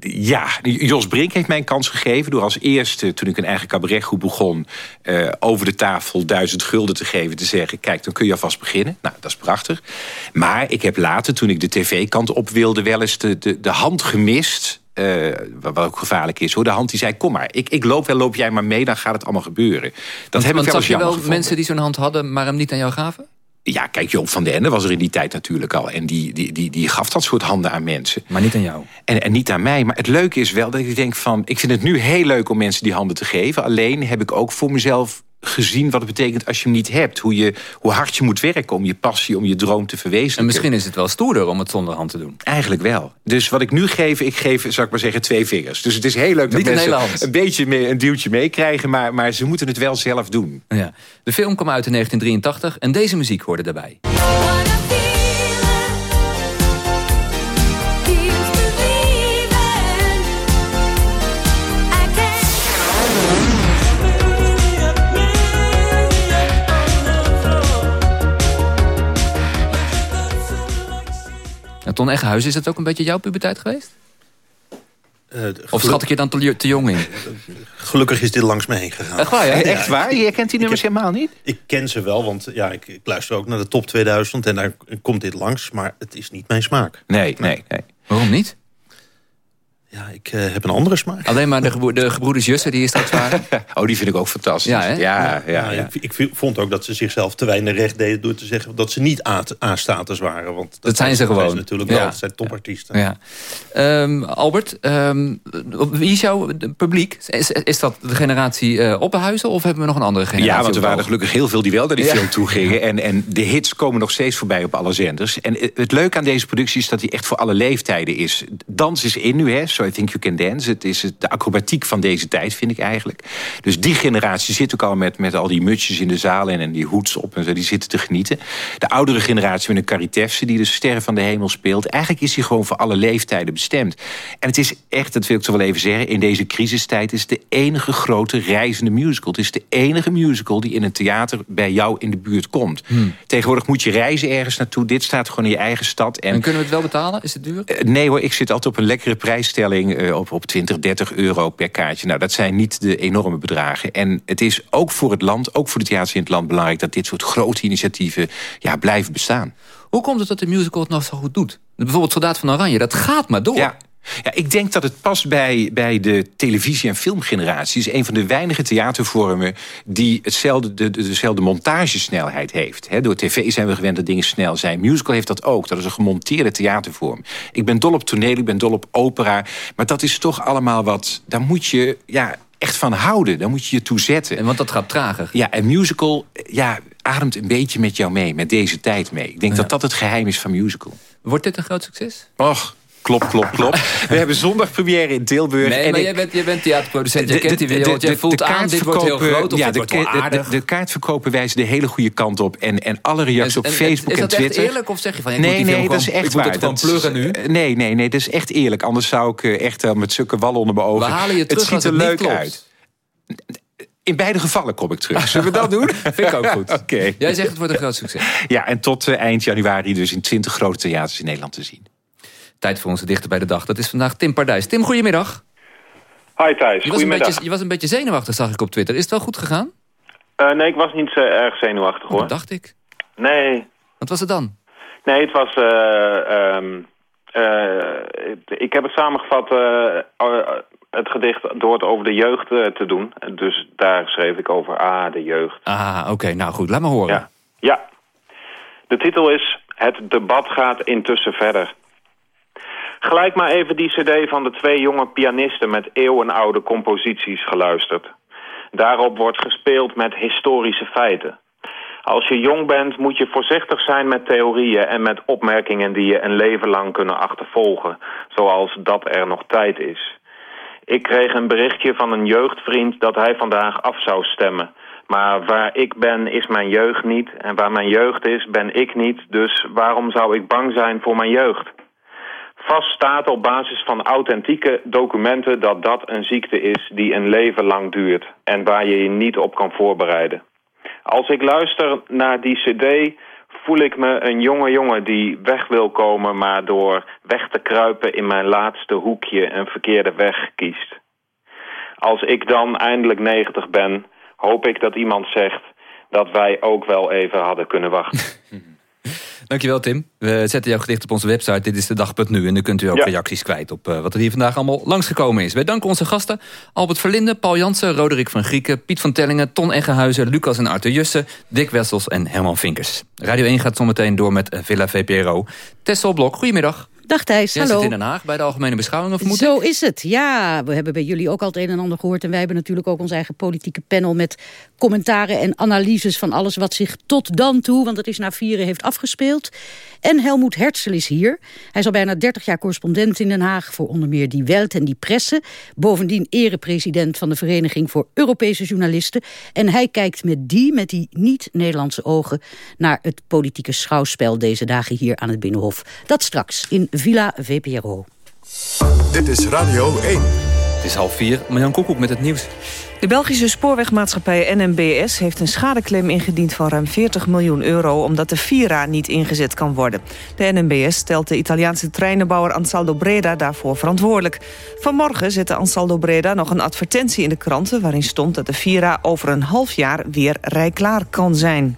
Speaker 21: Ja, Jos Brink heeft mij een kans gegeven... door als eerste, toen ik een eigen cabaretgroep begon... eh, over de tafel duizend gulden te geven, te zeggen... kijk, dan kun je alvast beginnen. Nou, dat is prachtig. Maar ik heb later, toen ik de tv-kant op wilde... wel eens de, de, de hand gemist... eh, wat ook gevaarlijk is hoor. De hand die zei, kom maar, ik, ik loop wel, loop jij maar mee... dan gaat het allemaal gebeuren. Dat
Speaker 2: Want-
Speaker 21: heb ik
Speaker 2: want
Speaker 21: wel
Speaker 2: zag
Speaker 21: eens
Speaker 2: je wel
Speaker 21: gevonden.
Speaker 2: mensen die zo'n hand hadden, maar hem niet aan jou gaven?
Speaker 21: Ja, kijk, Joop van den Ende was er in die tijd natuurlijk al. En die, die, die, die gaf dat soort handen aan mensen.
Speaker 2: Maar niet aan jou.
Speaker 21: En, en niet aan mij. Maar het leuke is wel dat ik denk van... ik vind het nu heel leuk om mensen die handen te geven. Alleen heb ik ook voor mezelf gezien wat het betekent als je hem niet hebt. Hoe, je, hoe hard je moet werken om je passie, om je droom te verwezenlijken.
Speaker 2: En misschien is het wel stoerder om het zonder hand te doen.
Speaker 21: Eigenlijk wel. Dus wat ik nu geef, ik geef, zou ik maar zeggen, twee vingers. Dus het is heel leuk dat
Speaker 2: Niet
Speaker 21: mensen een beetje mee, een duwtje meekrijgen... Maar, maar ze moeten het wel zelf doen.
Speaker 2: Ja. De film kwam uit in 1983 en deze muziek hoorde daarbij. En Ton Eggenhuis, is het ook een beetje jouw puberteit geweest?
Speaker 17: Eh,
Speaker 2: Of schat ik je dan te, te jong in?
Speaker 17: Gelukkig is dit langs me heen gegaan.
Speaker 2: Echt waar, ja?
Speaker 21: Echt waar? Je kent die nummers helemaal niet?
Speaker 17: Ik ken ze wel, want ja, ik, ik luister ook naar de top 2000 en daar komt dit langs, maar het is niet mijn smaak.
Speaker 21: Nee, nee, nee.
Speaker 2: Waarom niet?
Speaker 17: Ja, ik eh, heb een andere smaak.
Speaker 2: Alleen maar de, gebro- de gebroeders Jussen die hier straks waren? [LAUGHS]
Speaker 21: Oh, die vind ik ook fantastisch.
Speaker 2: Ja, hè?
Speaker 21: Ja, ja,
Speaker 17: Ja,
Speaker 21: ja.
Speaker 17: Ik, ik vond ook dat ze zichzelf te weinig recht deden... door te zeggen dat ze niet A- A-status waren. Want dat,
Speaker 2: zijn ze gewoon.
Speaker 17: natuurlijk
Speaker 2: Ja.
Speaker 17: wel. Het zijn topartiesten.
Speaker 2: Ja. Ehm, Albert, ehm, wie is jouw publiek? Is, is dat de generatie eh Oppenhuizen of hebben we nog een andere generatie?
Speaker 21: Ja, want er waren er gelukkig heel veel die wel naar die
Speaker 2: Ja.
Speaker 21: film toe gingen. En, en de hits komen nog steeds voorbij op alle zenders. En het- leuke aan deze productie is dat hij echt voor alle leeftijden is. Dans is in nu, hè, So I Think You Can Dance. Het is de acrobatiek van deze tijd, vind ik eigenlijk. Dus die generatie zit ook al met, met al die mutsjes in de zaal... en, en die hoeds op en zo, die zitten te genieten. De oudere generatie met een Caritefse die de Sterren van de Hemel speelt. Eigenlijk is hij gewoon voor alle leeftijden bestemd. En het is echt, dat wil ik toch wel even zeggen... in deze crisistijd is het de enige grote reizende musical. Het is de enige musical die in een theater bij jou in de buurt komt.
Speaker 2: Hmm.
Speaker 21: Tegenwoordig moet je reizen ergens naartoe. Dit staat gewoon in je eigen stad. En,
Speaker 2: En kunnen we het wel betalen? Is het duur?
Speaker 21: eh, Nee hoor, ik zit altijd op een lekkere prijsstelling eh, op, op 20, 30 euro per kaartje. Nou, dat zijn niet de enorme bedragen. En het is ook voor het land, ook voor de theaters in het land belangrijk... dat dit soort grote initiatieven ja, blijven bestaan.
Speaker 2: Hoe komt het dat de musical het nog zo goed doet? Bijvoorbeeld Soldaat van Oranje, dat gaat maar door.
Speaker 21: Ja. Ja, ik denk dat het past bij, bij de televisie- en filmgeneratie. Het is een van de weinige theatervormen die hetzelfde, de, de- dezelfde montagesnelheid heeft. He, door tv zijn we gewend dat dingen snel zijn. Musical heeft dat ook. Dat is een gemonteerde theatervorm. Ik ben dol op toneel, ik ben dol op opera. Maar dat is toch allemaal wat... Daar moet je ja, echt van houden. Daar moet je je toe zetten.
Speaker 2: En want dat gaat trager.
Speaker 21: Ja, en musical ja, ademt een beetje met jou mee. Met deze tijd mee. Ik denk dat dat het geheim is van musical.
Speaker 2: Wordt dit een groot succes?
Speaker 21: Och, klop, klop, klop. [LAUGHS] We hebben zondag première in Tilburg.
Speaker 2: Nee,
Speaker 21: en
Speaker 2: maar
Speaker 21: ik-
Speaker 2: jij bent, jij bent theaterproducent, jij
Speaker 21: de-
Speaker 2: kent die
Speaker 21: de-
Speaker 2: wereld.
Speaker 21: de-
Speaker 2: Jij
Speaker 21: de-
Speaker 2: voelt
Speaker 21: de
Speaker 2: aan, dit wordt heel
Speaker 21: kaartverkopen-
Speaker 2: groot of
Speaker 21: ja,
Speaker 2: dit
Speaker 21: de, de- de-
Speaker 2: aardig.
Speaker 21: De, kaartverkopen wijzen de hele goede kant op. En, en alle reacties op
Speaker 2: En- en-
Speaker 21: Facebook
Speaker 2: is dat echt
Speaker 21: Twitter.
Speaker 2: eerlijk of zeg je van, ik moet
Speaker 21: nee,
Speaker 2: die
Speaker 21: nee, dat is echt
Speaker 2: ik moet
Speaker 21: waar. Dat
Speaker 2: pluggen nu?
Speaker 21: eh, Nee, nee, nee, dat is echt eerlijk. Anders zou ik eh, echt wel met zulke wallen onder mijn ogen.
Speaker 2: We halen je terug
Speaker 21: het ziet
Speaker 2: als
Speaker 21: er leuk
Speaker 2: klopt.
Speaker 21: uit. In beide gevallen kom ik terug. Zullen we dat doen? [LAUGHS]
Speaker 2: Vind ik ook goed.
Speaker 21: Oké.
Speaker 2: Jij zegt het wordt een groot succes.
Speaker 21: Ja, en tot eind januari dus in 20 grote theaters in Nederland te zien.
Speaker 2: Tijd voor onze dichter bij de dag. Dat is vandaag Tim Pardijs. Tim, goedemiddag.
Speaker 24: Hi Thijs,
Speaker 2: Je was, een
Speaker 24: goedemiddag.
Speaker 2: beetje, je was een beetje zenuwachtig, zag ik op Twitter. Is het wel goed gegaan?
Speaker 24: Eh, nee, ik was niet zo erg zenuwachtig hoor.
Speaker 2: Dat dacht ik.
Speaker 24: Nee,
Speaker 2: Wat was het dan?
Speaker 24: nee, het was... eh, ehm, eh, ik heb het samengevat, eh, eh, het gedicht door het over de jeugd eh, te doen. En Dus daar schreef ik over, ah, de jeugd.
Speaker 2: Ah, oké. Nou goed, laat me horen.
Speaker 24: Ja. Ja. De titel is Het debat gaat intussen verder. Gelijk maar even die cd van de twee jonge pianisten met eeuwenoude composities geluisterd. Daarop wordt gespeeld met historische feiten. Als je jong bent moet je voorzichtig zijn met theorieën en met opmerkingen die je een leven lang kunnen achtervolgen. Zoals dat er nog tijd is. Ik kreeg een berichtje van een jeugdvriend dat hij vandaag af zou stemmen. Maar waar ik ben is mijn jeugd niet en waar mijn jeugd is ben ik niet. Dus waarom zou ik bang zijn voor mijn jeugd? Vast staat op basis van authentieke documenten dat dat een ziekte is die een leven lang duurt en waar je je niet op kan voorbereiden. Als ik luister naar die cd voel ik me een jonge jongen die weg wil komen, maar door weg te kruipen in mijn laatste hoekje een verkeerde weg kiest. Als ik dan eindelijk 90 ben, hoop ik dat iemand zegt dat wij ook wel even hadden kunnen wachten. [LAUGHS]
Speaker 2: Dankjewel Tim. We zetten jouw gedicht op onze website. Dit is de dag.nu. En dan kunt u ook
Speaker 24: Ja.
Speaker 2: reacties kwijt op eh, wat er hier vandaag allemaal langsgekomen is. Wij danken onze gasten. Albert Verlinde, Paul Jansen, Roderick van Grieken... Piet van Tellingen, Ton Eggenhuizen, Lucas en Arthur Jussen... Dick Wessels en Herman Vinkers. Radio 1 gaat zometeen door met eh, Villa VPRO. Tessel Blok, goedemiddag.
Speaker 25: Dag Thijs,
Speaker 2: Jij
Speaker 25: hallo.
Speaker 2: zit in Den Haag bij de Algemene Beschouwingen, ik?
Speaker 25: Zo is het, ja. We hebben bij jullie ook al het een en ander gehoord. En wij hebben natuurlijk ook ons eigen politieke panel... met commentaren en analyses van alles wat zich tot dan toe... want het is na vieren heeft afgespeeld. En Helmoet Herzl is hier. Hij is al bijna 30 jaar correspondent in Den Haag... voor onder meer Die Welt en Die Presse. Bovendien erepresident van de Vereniging voor Europese Journalisten. En hij kijkt met die, met die niet-Nederlandse ogen... naar het politieke schouwspel deze dagen hier aan het Binnenhof. Dat straks in Villa VPRO.
Speaker 1: Dit is Radio 1.
Speaker 2: Het is half vier. Marjan Koekoek met het nieuws.
Speaker 3: De Belgische spoorwegmaatschappij NMBS heeft een schadeclaim ingediend van ruim 40 miljoen euro omdat de Vira niet ingezet kan worden. De NMBS stelt de Italiaanse treinenbouwer Ansaldo Breda daarvoor verantwoordelijk. Vanmorgen zette Ansaldo Breda nog een advertentie in de kranten waarin stond dat de Vira over een half jaar weer rijklaar kan zijn.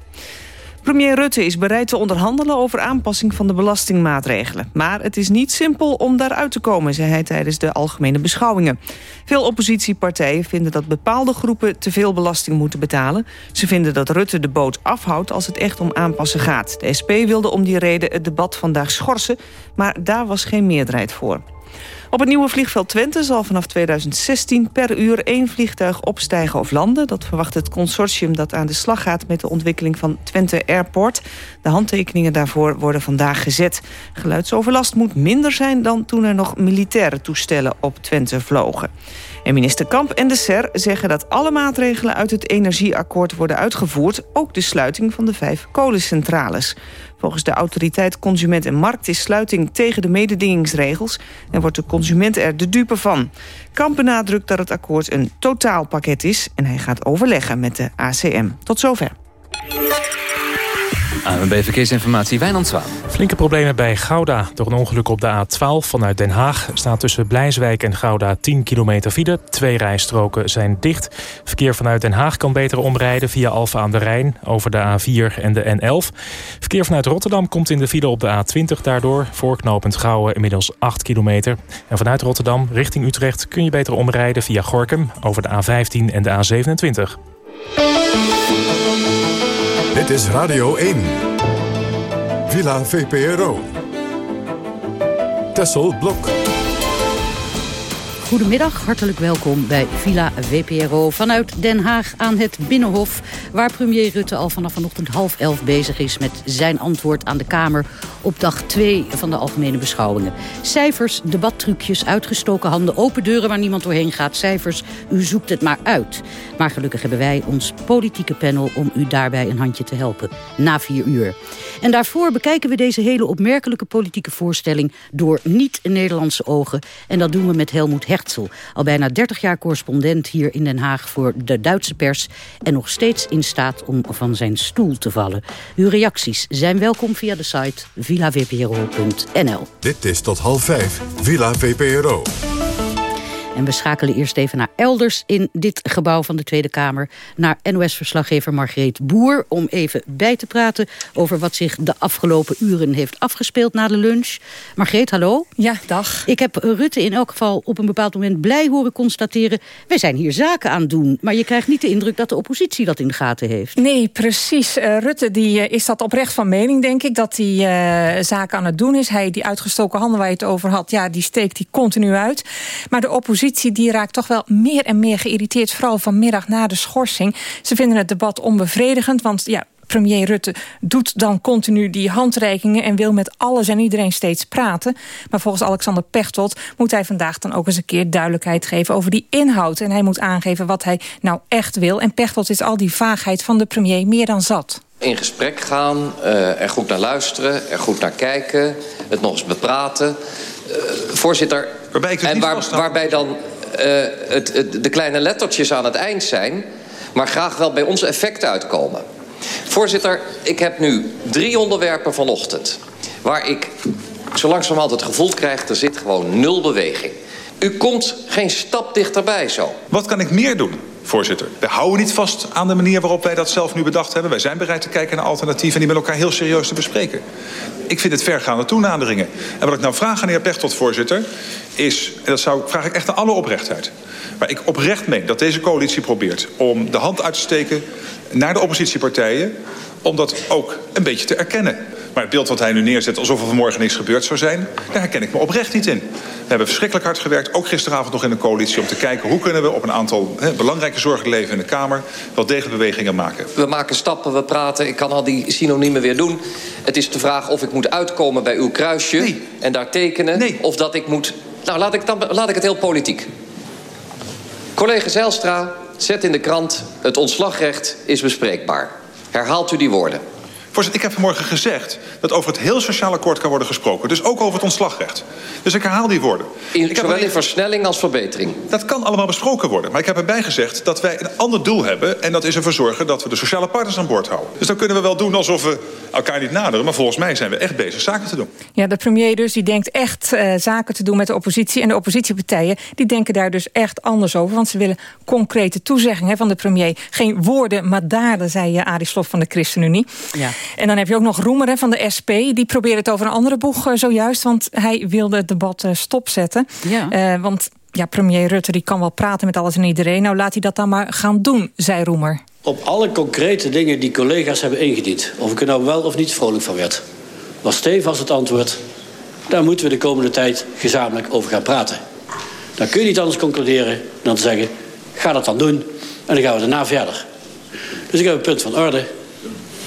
Speaker 3: Premier Rutte is bereid te onderhandelen over aanpassing van de belastingmaatregelen. Maar het is niet simpel om daaruit te komen, zei hij tijdens de algemene beschouwingen. Veel oppositiepartijen vinden dat bepaalde groepen te veel belasting moeten betalen. Ze vinden dat Rutte de boot afhoudt als het echt om aanpassen gaat. De SP wilde om die reden het debat vandaag schorsen, maar daar was geen meerderheid voor. Op het nieuwe vliegveld Twente zal vanaf 2016 per uur één vliegtuig opstijgen of landen. Dat verwacht het consortium dat aan de slag gaat met de ontwikkeling van Twente Airport. De handtekeningen daarvoor worden vandaag gezet. Geluidsoverlast moet minder zijn dan toen er nog militaire toestellen op Twente vlogen. En minister Kamp en de SER zeggen dat alle maatregelen uit het energieakkoord worden uitgevoerd, ook de sluiting van de vijf kolencentrales. Volgens de autoriteit Consument en Markt is sluiting tegen de mededingingsregels en wordt de consument er de dupe van. Kamp benadrukt dat het akkoord een totaalpakket is en hij gaat overleggen met de ACM. Tot zover.
Speaker 2: ANWB Verkeersinformatie, Wijnand Zwaan.
Speaker 26: Flinke problemen bij Gouda. Door een ongeluk op de A12 vanuit Den Haag... staat tussen Blijswijk en Gouda 10 kilometer file. Twee rijstroken zijn dicht. Verkeer vanuit Den Haag kan beter omrijden via Alfa aan de Rijn... over de A4 en de N11. Verkeer vanuit Rotterdam komt in de file op de A20 daardoor. Voorknopend Gouwen inmiddels 8 kilometer. En vanuit Rotterdam richting Utrecht kun je beter omrijden via Gorkum... over de A15 en de A27.
Speaker 1: Dit is Radio 1. Villa VPRO. Tessel Blok.
Speaker 25: Goedemiddag, hartelijk welkom bij Villa VPRO vanuit Den Haag aan het Binnenhof... waar premier Rutte al vanaf vanochtend half elf bezig is met zijn antwoord aan de Kamer... op dag 2 van de algemene beschouwingen. Cijfers, debattrucjes, uitgestoken handen, open deuren waar niemand doorheen gaat. Cijfers, u zoekt het maar uit. Maar gelukkig hebben wij ons politieke panel om u daarbij een handje te helpen. Na vier uur. En daarvoor bekijken we deze hele opmerkelijke politieke voorstelling... door niet-Nederlandse ogen. En dat doen we met Helmoet Al bijna 30 jaar correspondent hier in Den Haag voor de Duitse pers... en nog steeds in staat om van zijn stoel te vallen. Uw reacties zijn welkom via de site villavpro.nl.
Speaker 1: Dit is tot half vijf. Villa VPRO.
Speaker 25: En we schakelen eerst even naar elders in dit gebouw van de Tweede Kamer. Naar NOS-verslaggever Margreet Boer. Om even bij te praten over wat zich de afgelopen uren heeft afgespeeld na de lunch. Margreet, hallo.
Speaker 27: Ja, dag.
Speaker 25: Ik heb Rutte in elk geval op een bepaald moment blij horen constateren. Wij zijn hier zaken aan het doen. Maar je krijgt niet de indruk dat de oppositie dat in de gaten heeft.
Speaker 27: Nee, precies. Uh, Rutte die, uh, is dat oprecht van mening, denk ik. Dat hij uh, zaken aan het doen is. Hij, die uitgestoken handen waar je het over had, ja, die steekt hij continu uit. Maar de oppositie die raakt toch wel meer en meer geïrriteerd. Vooral vanmiddag na de schorsing. Ze vinden het debat onbevredigend. Want ja, premier Rutte doet dan continu die handreikingen... en wil met alles en iedereen steeds praten. Maar volgens Alexander Pechtold moet hij vandaag dan ook eens een keer duidelijkheid geven... over die inhoud. En hij moet aangeven wat hij nou echt wil. En Pechtold is al die vaagheid van de premier meer dan zat.
Speaker 28: In gesprek gaan, uh, er goed naar luisteren, er goed naar kijken... het nog eens bepraten. Uh, voorzitter,
Speaker 29: waarbij
Speaker 28: en waar, waarbij dan uh, het, het, de kleine lettertjes aan het eind zijn... maar graag wel bij ons effect uitkomen. Voorzitter, ik heb nu drie onderwerpen vanochtend... waar ik zo langzamerhand het gevoel krijg... er zit gewoon nul beweging. U komt geen stap dichterbij zo.
Speaker 29: Wat kan ik meer doen? Voorzitter. We houden niet vast aan de manier waarop wij dat zelf nu bedacht hebben. Wij zijn bereid te kijken naar alternatieven en die met elkaar heel serieus te bespreken. Ik vind het vergaande toenaderingen. En wat ik nou vraag aan de heer Pechtold, voorzitter, is... en dat zou, vraag ik echt aan alle oprechtheid... waar ik oprecht meen dat deze coalitie probeert om de hand uit te steken naar de oppositiepartijen... om dat ook een beetje te erkennen. Maar het beeld wat hij nu neerzet alsof er vanmorgen niks gebeurd zou zijn... daar herken ik me oprecht niet in. We hebben verschrikkelijk hard gewerkt, ook gisteravond nog in de coalitie... om te kijken hoe kunnen we op een aantal hè, belangrijke zorgen leven in de Kamer... wel degelijk bewegingen maken.
Speaker 28: We maken stappen, we praten. Ik kan al die synoniemen weer doen. Het is de vraag of ik moet uitkomen bij uw kruisje... en daar tekenen, of dat ik moet... Nou, laat ik, dan, laat ik het heel politiek. Collega Zijlstra zet in de krant... het ontslagrecht is bespreekbaar. Herhaalt u die woorden?
Speaker 29: Voorzitter, ik heb vanmorgen gezegd dat over het heel sociaal akkoord kan worden gesproken. Dus ook over het ontslagrecht. Dus ik herhaal die woorden.
Speaker 28: In,
Speaker 29: ik
Speaker 28: zowel in versnelling als verbetering.
Speaker 29: Dat kan allemaal besproken worden. Maar ik heb erbij gezegd dat wij een ander doel hebben. En dat is ervoor zorgen dat we de sociale partners aan boord houden. Dus dan kunnen we wel doen alsof we elkaar niet naderen. Maar volgens mij zijn we echt bezig zaken te doen.
Speaker 27: Ja, de premier dus die denkt echt uh, zaken te doen met de oppositie. En de oppositiepartijen die denken daar dus echt anders over. Want ze willen concrete toezeggingen van de premier. Geen woorden, maar daden, zei uh, Arie Slob van de ChristenUnie. Ja. En dan heb je ook nog Roemer van de SP. Die probeert het over een andere boeg uh, zojuist. Want hij wilde het debat uh, stopzetten. Ja. Uh, want ja, premier Rutte die kan wel praten met alles en iedereen. Nou, laat hij dat dan maar gaan doen, zei Roemer.
Speaker 30: Op alle concrete dingen die collega's hebben ingediend... of ik er nou wel of niet vrolijk van werd... was stevast het antwoord... daar moeten we de komende tijd gezamenlijk over gaan praten. Dan kun je niet anders concluderen dan te zeggen... ga dat dan doen en dan gaan we daarna verder. Dus ik heb een punt van orde...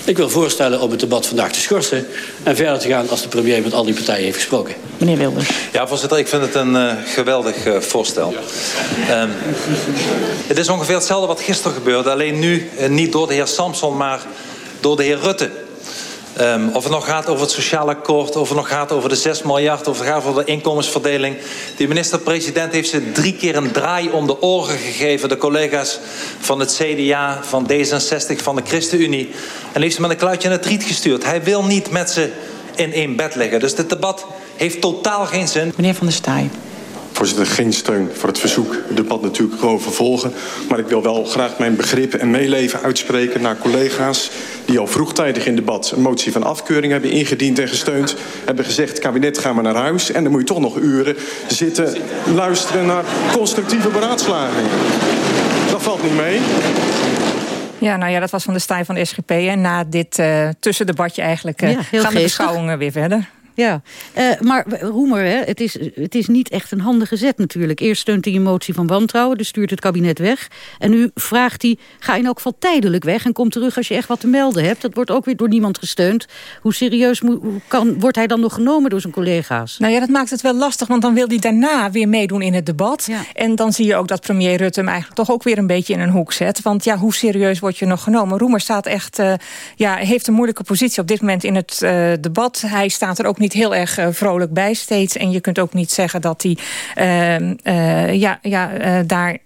Speaker 30: Ik wil voorstellen om het debat vandaag te schorsen... en verder te gaan als de premier met al die partijen heeft gesproken.
Speaker 27: Meneer Wilders.
Speaker 31: Ja, voorzitter, ik vind het een uh, geweldig uh, voorstel. Um, het is ongeveer hetzelfde wat gisteren gebeurde. Alleen nu uh, niet door de heer Samson, maar door de heer Rutte. Um, of het nog gaat over het sociaal akkoord, of het nog gaat over de 6 miljard, of het gaat over de inkomensverdeling. De minister-president heeft ze drie keer een draai om de oren gegeven. De collega's van het CDA, van D66, van de ChristenUnie. En heeft ze met een kluitje in het riet gestuurd. Hij wil niet met ze in één bed liggen. Dus dit debat heeft totaal geen zin.
Speaker 27: Meneer Van der Staaij.
Speaker 32: Voorzitter, geen steun voor het verzoek. Het debat natuurlijk gewoon vervolgen. Maar ik wil wel graag mijn begrippen en meeleven uitspreken naar collega's... die al vroegtijdig in debat een motie van afkeuring hebben ingediend en gesteund. Hebben gezegd, kabinet, ga maar naar huis. En dan moet je toch nog uren zitten luisteren naar constructieve beraadslagingen. Dat valt niet mee.
Speaker 27: Ja, nou ja, dat was van de stijl van de SGP. En na dit uh, tussendebatje eigenlijk uh, ja, gaan geestig. de beschouwingen weer verder.
Speaker 25: Ja, uh, maar Roemer, hè, het, is, het is niet echt een handige zet natuurlijk. Eerst steunt hij een motie van wantrouwen, dus stuurt het kabinet weg. En nu vraagt hij, ga in elk geval tijdelijk weg... en kom terug als je echt wat te melden hebt. Dat wordt ook weer door niemand gesteund. Hoe serieus moet, hoe kan, wordt hij dan nog genomen door zijn collega's?
Speaker 27: Nou ja, dat maakt het wel lastig, want dan wil hij daarna weer meedoen in het debat. Ja. En dan zie je ook dat premier Rutte hem eigenlijk toch ook weer een beetje in een hoek zet. Want ja, hoe serieus word je nog genomen? Roemer staat echt, uh, ja, heeft een moeilijke positie op dit moment in het uh, debat. Hij staat er ook niet niet heel erg uh, vrolijk bij steeds. En je kunt ook niet zeggen dat hij uh, uh, ja, ja, daar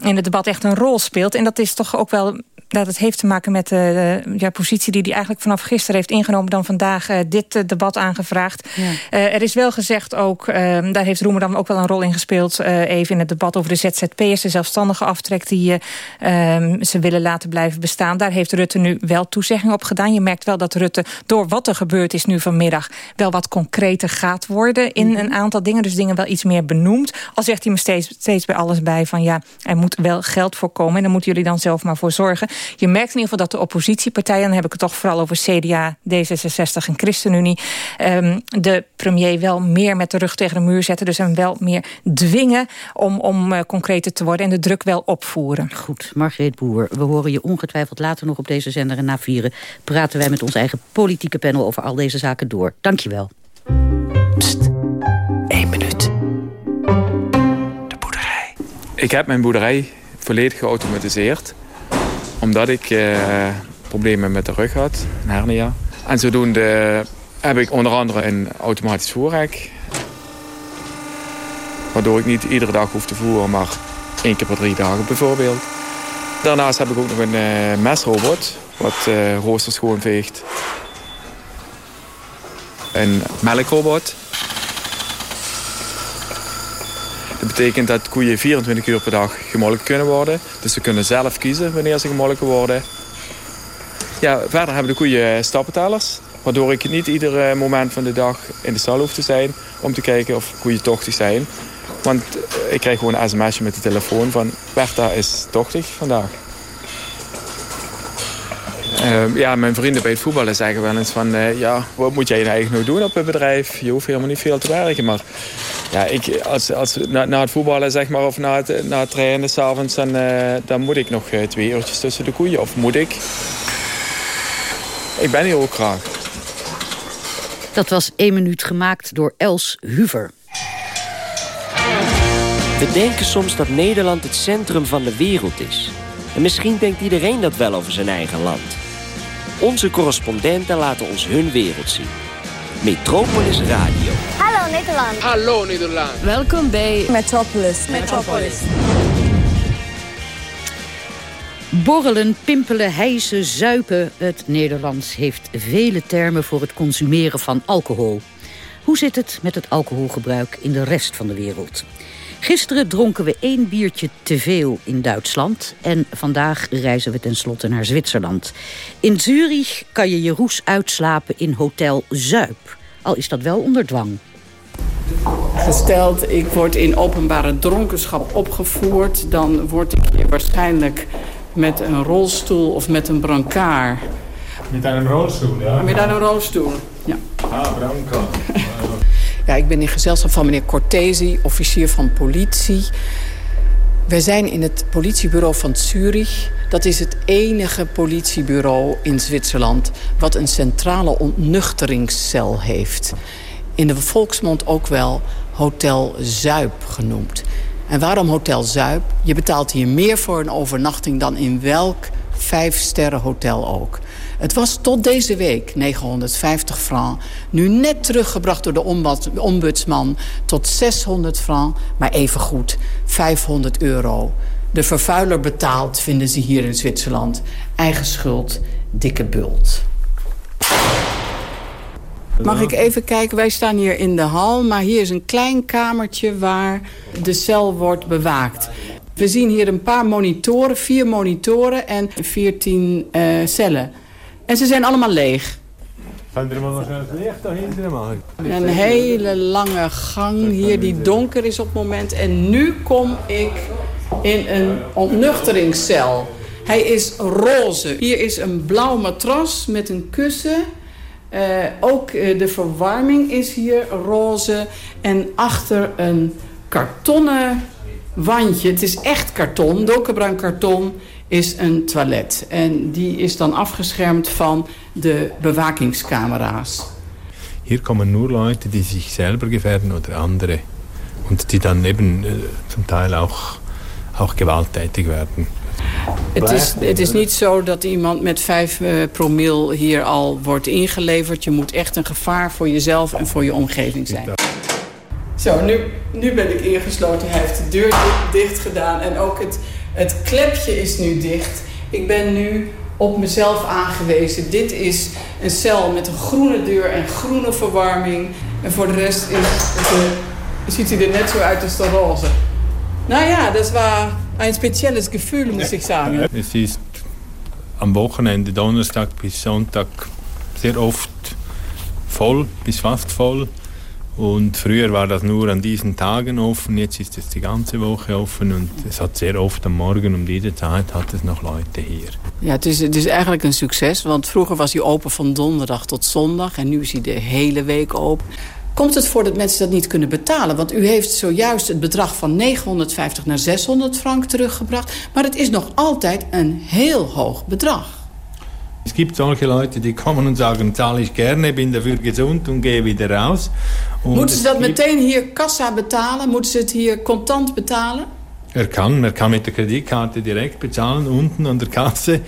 Speaker 27: in het debat echt een rol speelt. En dat is toch ook wel dat het heeft te maken met de, de ja, positie die hij eigenlijk vanaf gisteren heeft ingenomen... dan vandaag uh, dit uh, debat aangevraagd. Ja. Uh, er is wel gezegd ook, daar heeft Roemer dan ook wel een rol in gespeeld... even in het debat over de ZZP'ers, de zelfstandige aftrek... die ehm, ze willen laten blijven bestaan. Daar heeft Rutte nu wel toezegging op gedaan. Je merkt wel dat Rutte, door wat er gebeurd is nu vanmiddag... wel wat concreter gaat worden in mm -hmm. een aantal dingen. Dus dingen wel iets meer benoemd. Al zegt hij me steeds, steeds bij alles bij van... ja, er moet wel geld voor komen en daar moeten jullie dan zelf maar voor zorgen... Je merkt in ieder geval dat de oppositiepartijen... dan heb ik het toch vooral over CDA, D66 en ChristenUnie... Um, de premier wel meer met de rug tegen de muur zetten. Dus hem wel meer dwingen om, om uh, concreter te worden... en de druk wel opvoeren.
Speaker 25: Goed, Margreet Boer, we horen je ongetwijfeld later nog op deze zender... en na vieren praten wij met ons eigen politieke panel over al deze zaken door. Dank je wel.
Speaker 33: Pst, één minuut. De boerderij.
Speaker 34: Ik heb mijn boerderij volledig geautomatiseerd omdat ik uh, problemen met de rug had, een hernia. En zodoende heb ik onder andere een automatisch voerrek. Waardoor ik niet iedere dag hoef te voeren, maar één keer per drie dagen bijvoorbeeld. Daarnaast heb ik ook nog een uh, mesrobot, wat uh, roosters schoonveegt. Een melkrobot. Dat betekent dat koeien 24 uur per dag gemolken kunnen worden. Dus ze kunnen zelf kiezen wanneer ze gemolken worden. Ja, verder hebben de koeien stappentellers. Waardoor ik niet ieder moment van de dag in de stal hoef te zijn... om te kijken of koeien tochtig zijn. Want ik krijg gewoon een sms'je met de telefoon van... Bertha is tochtig vandaag. Uh, ja, mijn vrienden bij het voetballen zeggen wel eens van... Ja, wat moet jij nou eigenlijk nog doen op het bedrijf? Je hoeft helemaal niet veel te werken. Maar ja, ik, als, als, na, na het voetballen zeg maar, of na het, na het trainen s'avonds... Dan, uh, dan moet ik nog twee uurtjes tussen de koeien. Of moet ik? Ik ben hier ook graag.
Speaker 25: Dat was één minuut gemaakt door Els Huver.
Speaker 33: We denken soms dat Nederland het centrum van de wereld is. En misschien denkt iedereen dat wel over zijn eigen land. Onze correspondenten laten ons hun wereld zien. Metropolis Radio.
Speaker 23: Hallo Nederland.
Speaker 35: Hallo Nederland.
Speaker 36: Welkom bij
Speaker 23: Metropolis. Metropolis.
Speaker 25: Borrelen, pimpelen, hijsen, zuipen. Het Nederlands heeft vele termen voor het consumeren van alcohol. Hoe zit het met het alcoholgebruik in de rest van de wereld? Gisteren dronken we één biertje te veel in Duitsland. En vandaag reizen we tenslotte naar Zwitserland. In Zurich kan je je roes uitslapen in Hotel Zuip. Al is dat wel onder dwang.
Speaker 36: Gesteld, ik word in openbare dronkenschap opgevoerd... dan word ik hier waarschijnlijk met een rolstoel of met een brancard...
Speaker 37: Met een rolstoel, ja?
Speaker 36: Met een rolstoel, ja.
Speaker 37: Ah, brancard. [LAUGHS]
Speaker 36: Ja, ik ben in gezelschap van meneer Cortesi, officier van politie. Wij zijn in het politiebureau van Zurich. Dat is het enige politiebureau in Zwitserland... wat een centrale ontnuchteringscel heeft. In de volksmond ook wel Hotel Zuip genoemd. En waarom Hotel Zuip? Je betaalt hier meer voor een overnachting... dan in welk vijfsterren hotel ook. Het was tot deze week 950 francs. Nu net teruggebracht door de ombudsman tot 600 francs. Maar evengoed 500 euro. De vervuiler betaalt, vinden ze hier in Zwitserland. Eigen schuld, dikke bult. Mag ik even kijken? Wij staan hier in de hal, maar hier is een klein kamertje waar de cel wordt bewaakt. We zien hier een paar monitoren, vier monitoren en veertien uh, cellen. En ze zijn allemaal leeg.
Speaker 37: Zijn er nog een licht dahinter?
Speaker 36: Een hele lange gang hier die donker is op het moment. En nu kom ik in een ontnuchteringscel. Hij is roze. Hier is een blauw matras met een kussen. Uh, ook uh, de verwarming is hier roze. En achter een kartonnen wandje. Het is echt karton, donkerbruin karton is een toilet. En die is dan afgeschermd van de bewakingscamera's.
Speaker 37: Hier kommen nur Leute, die sich selber gefährden oder andere. Und die dann eben äh, zum Teil gewalttätig werden.
Speaker 36: Het is, het is niet zo dat iemand met 5 uh, promil hier al wordt ingeleverd. Je moet echt een gevaar voor jezelf en voor je omgeving zijn. Zo, nu, nu ben ik ingesloten. Hij heeft de deur dicht gedaan en ook het het klepje is nu dicht. Ik ben nu op mezelf aangewezen. Dit is een cel met een groene deur en groene verwarming. En voor de rest is het, ziet hij er net zo uit als de roze. Nou ja, dat was een speciales Gefühl, muss ich sagen.
Speaker 37: Het is am Wochenende, Donnerstag bis Sonntag, sehr oft voll, bis fast voll. Und früher war das nur an diesen Tagen offen, jetzt ist es die ganze Woche offen und es hat sehr oft am Morgen um diese Zeit hat es noch Leute hier.
Speaker 36: Ja, het is, het is eigenlijk een succes, want vroeger was hij open van donderdag tot zondag en nu is hij de hele week open. Komt het voor dat mensen dat niet kunnen betalen? Want u heeft zojuist het bedrag van 950 naar 600 frank teruggebracht. Maar het is nog altijd een heel hoog bedrag.
Speaker 37: Es gibt solche Leute, die kommen und sagen, zahle ich gerne, bin dafür gesund und gehe wieder raus.
Speaker 36: Und Moeten ze dat meteen hier kassa betalen? Moeten ze het hier contant betalen?
Speaker 37: Er kann, er kann mit der Kreditkarte direkt bezahlen, unten an der Kasse.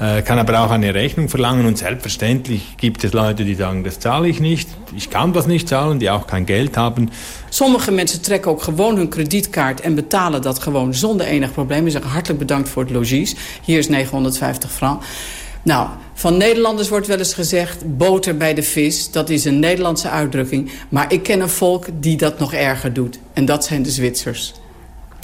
Speaker 37: Äh, kann aber auch eine Rechnung verlangen und selbstverständlich gibt es Leute, die sagen, das zahle ich nicht, ich kann das nicht zahlen, die auch kein Geld haben.
Speaker 36: Sommige mensen trekken ook gewoon hun kredietkaart en betalen dat gewoon zonder enig probleem. Ze zeggen hartelijk bedankt voor het logies. Hier is 950 francs. Nou, van Nederlanders wordt wel eens gezegd... boter bij de vis, dat is een Nederlandse uitdrukking. Maar ik ken een volk die dat nog erger doet. En dat zijn de Zwitsers.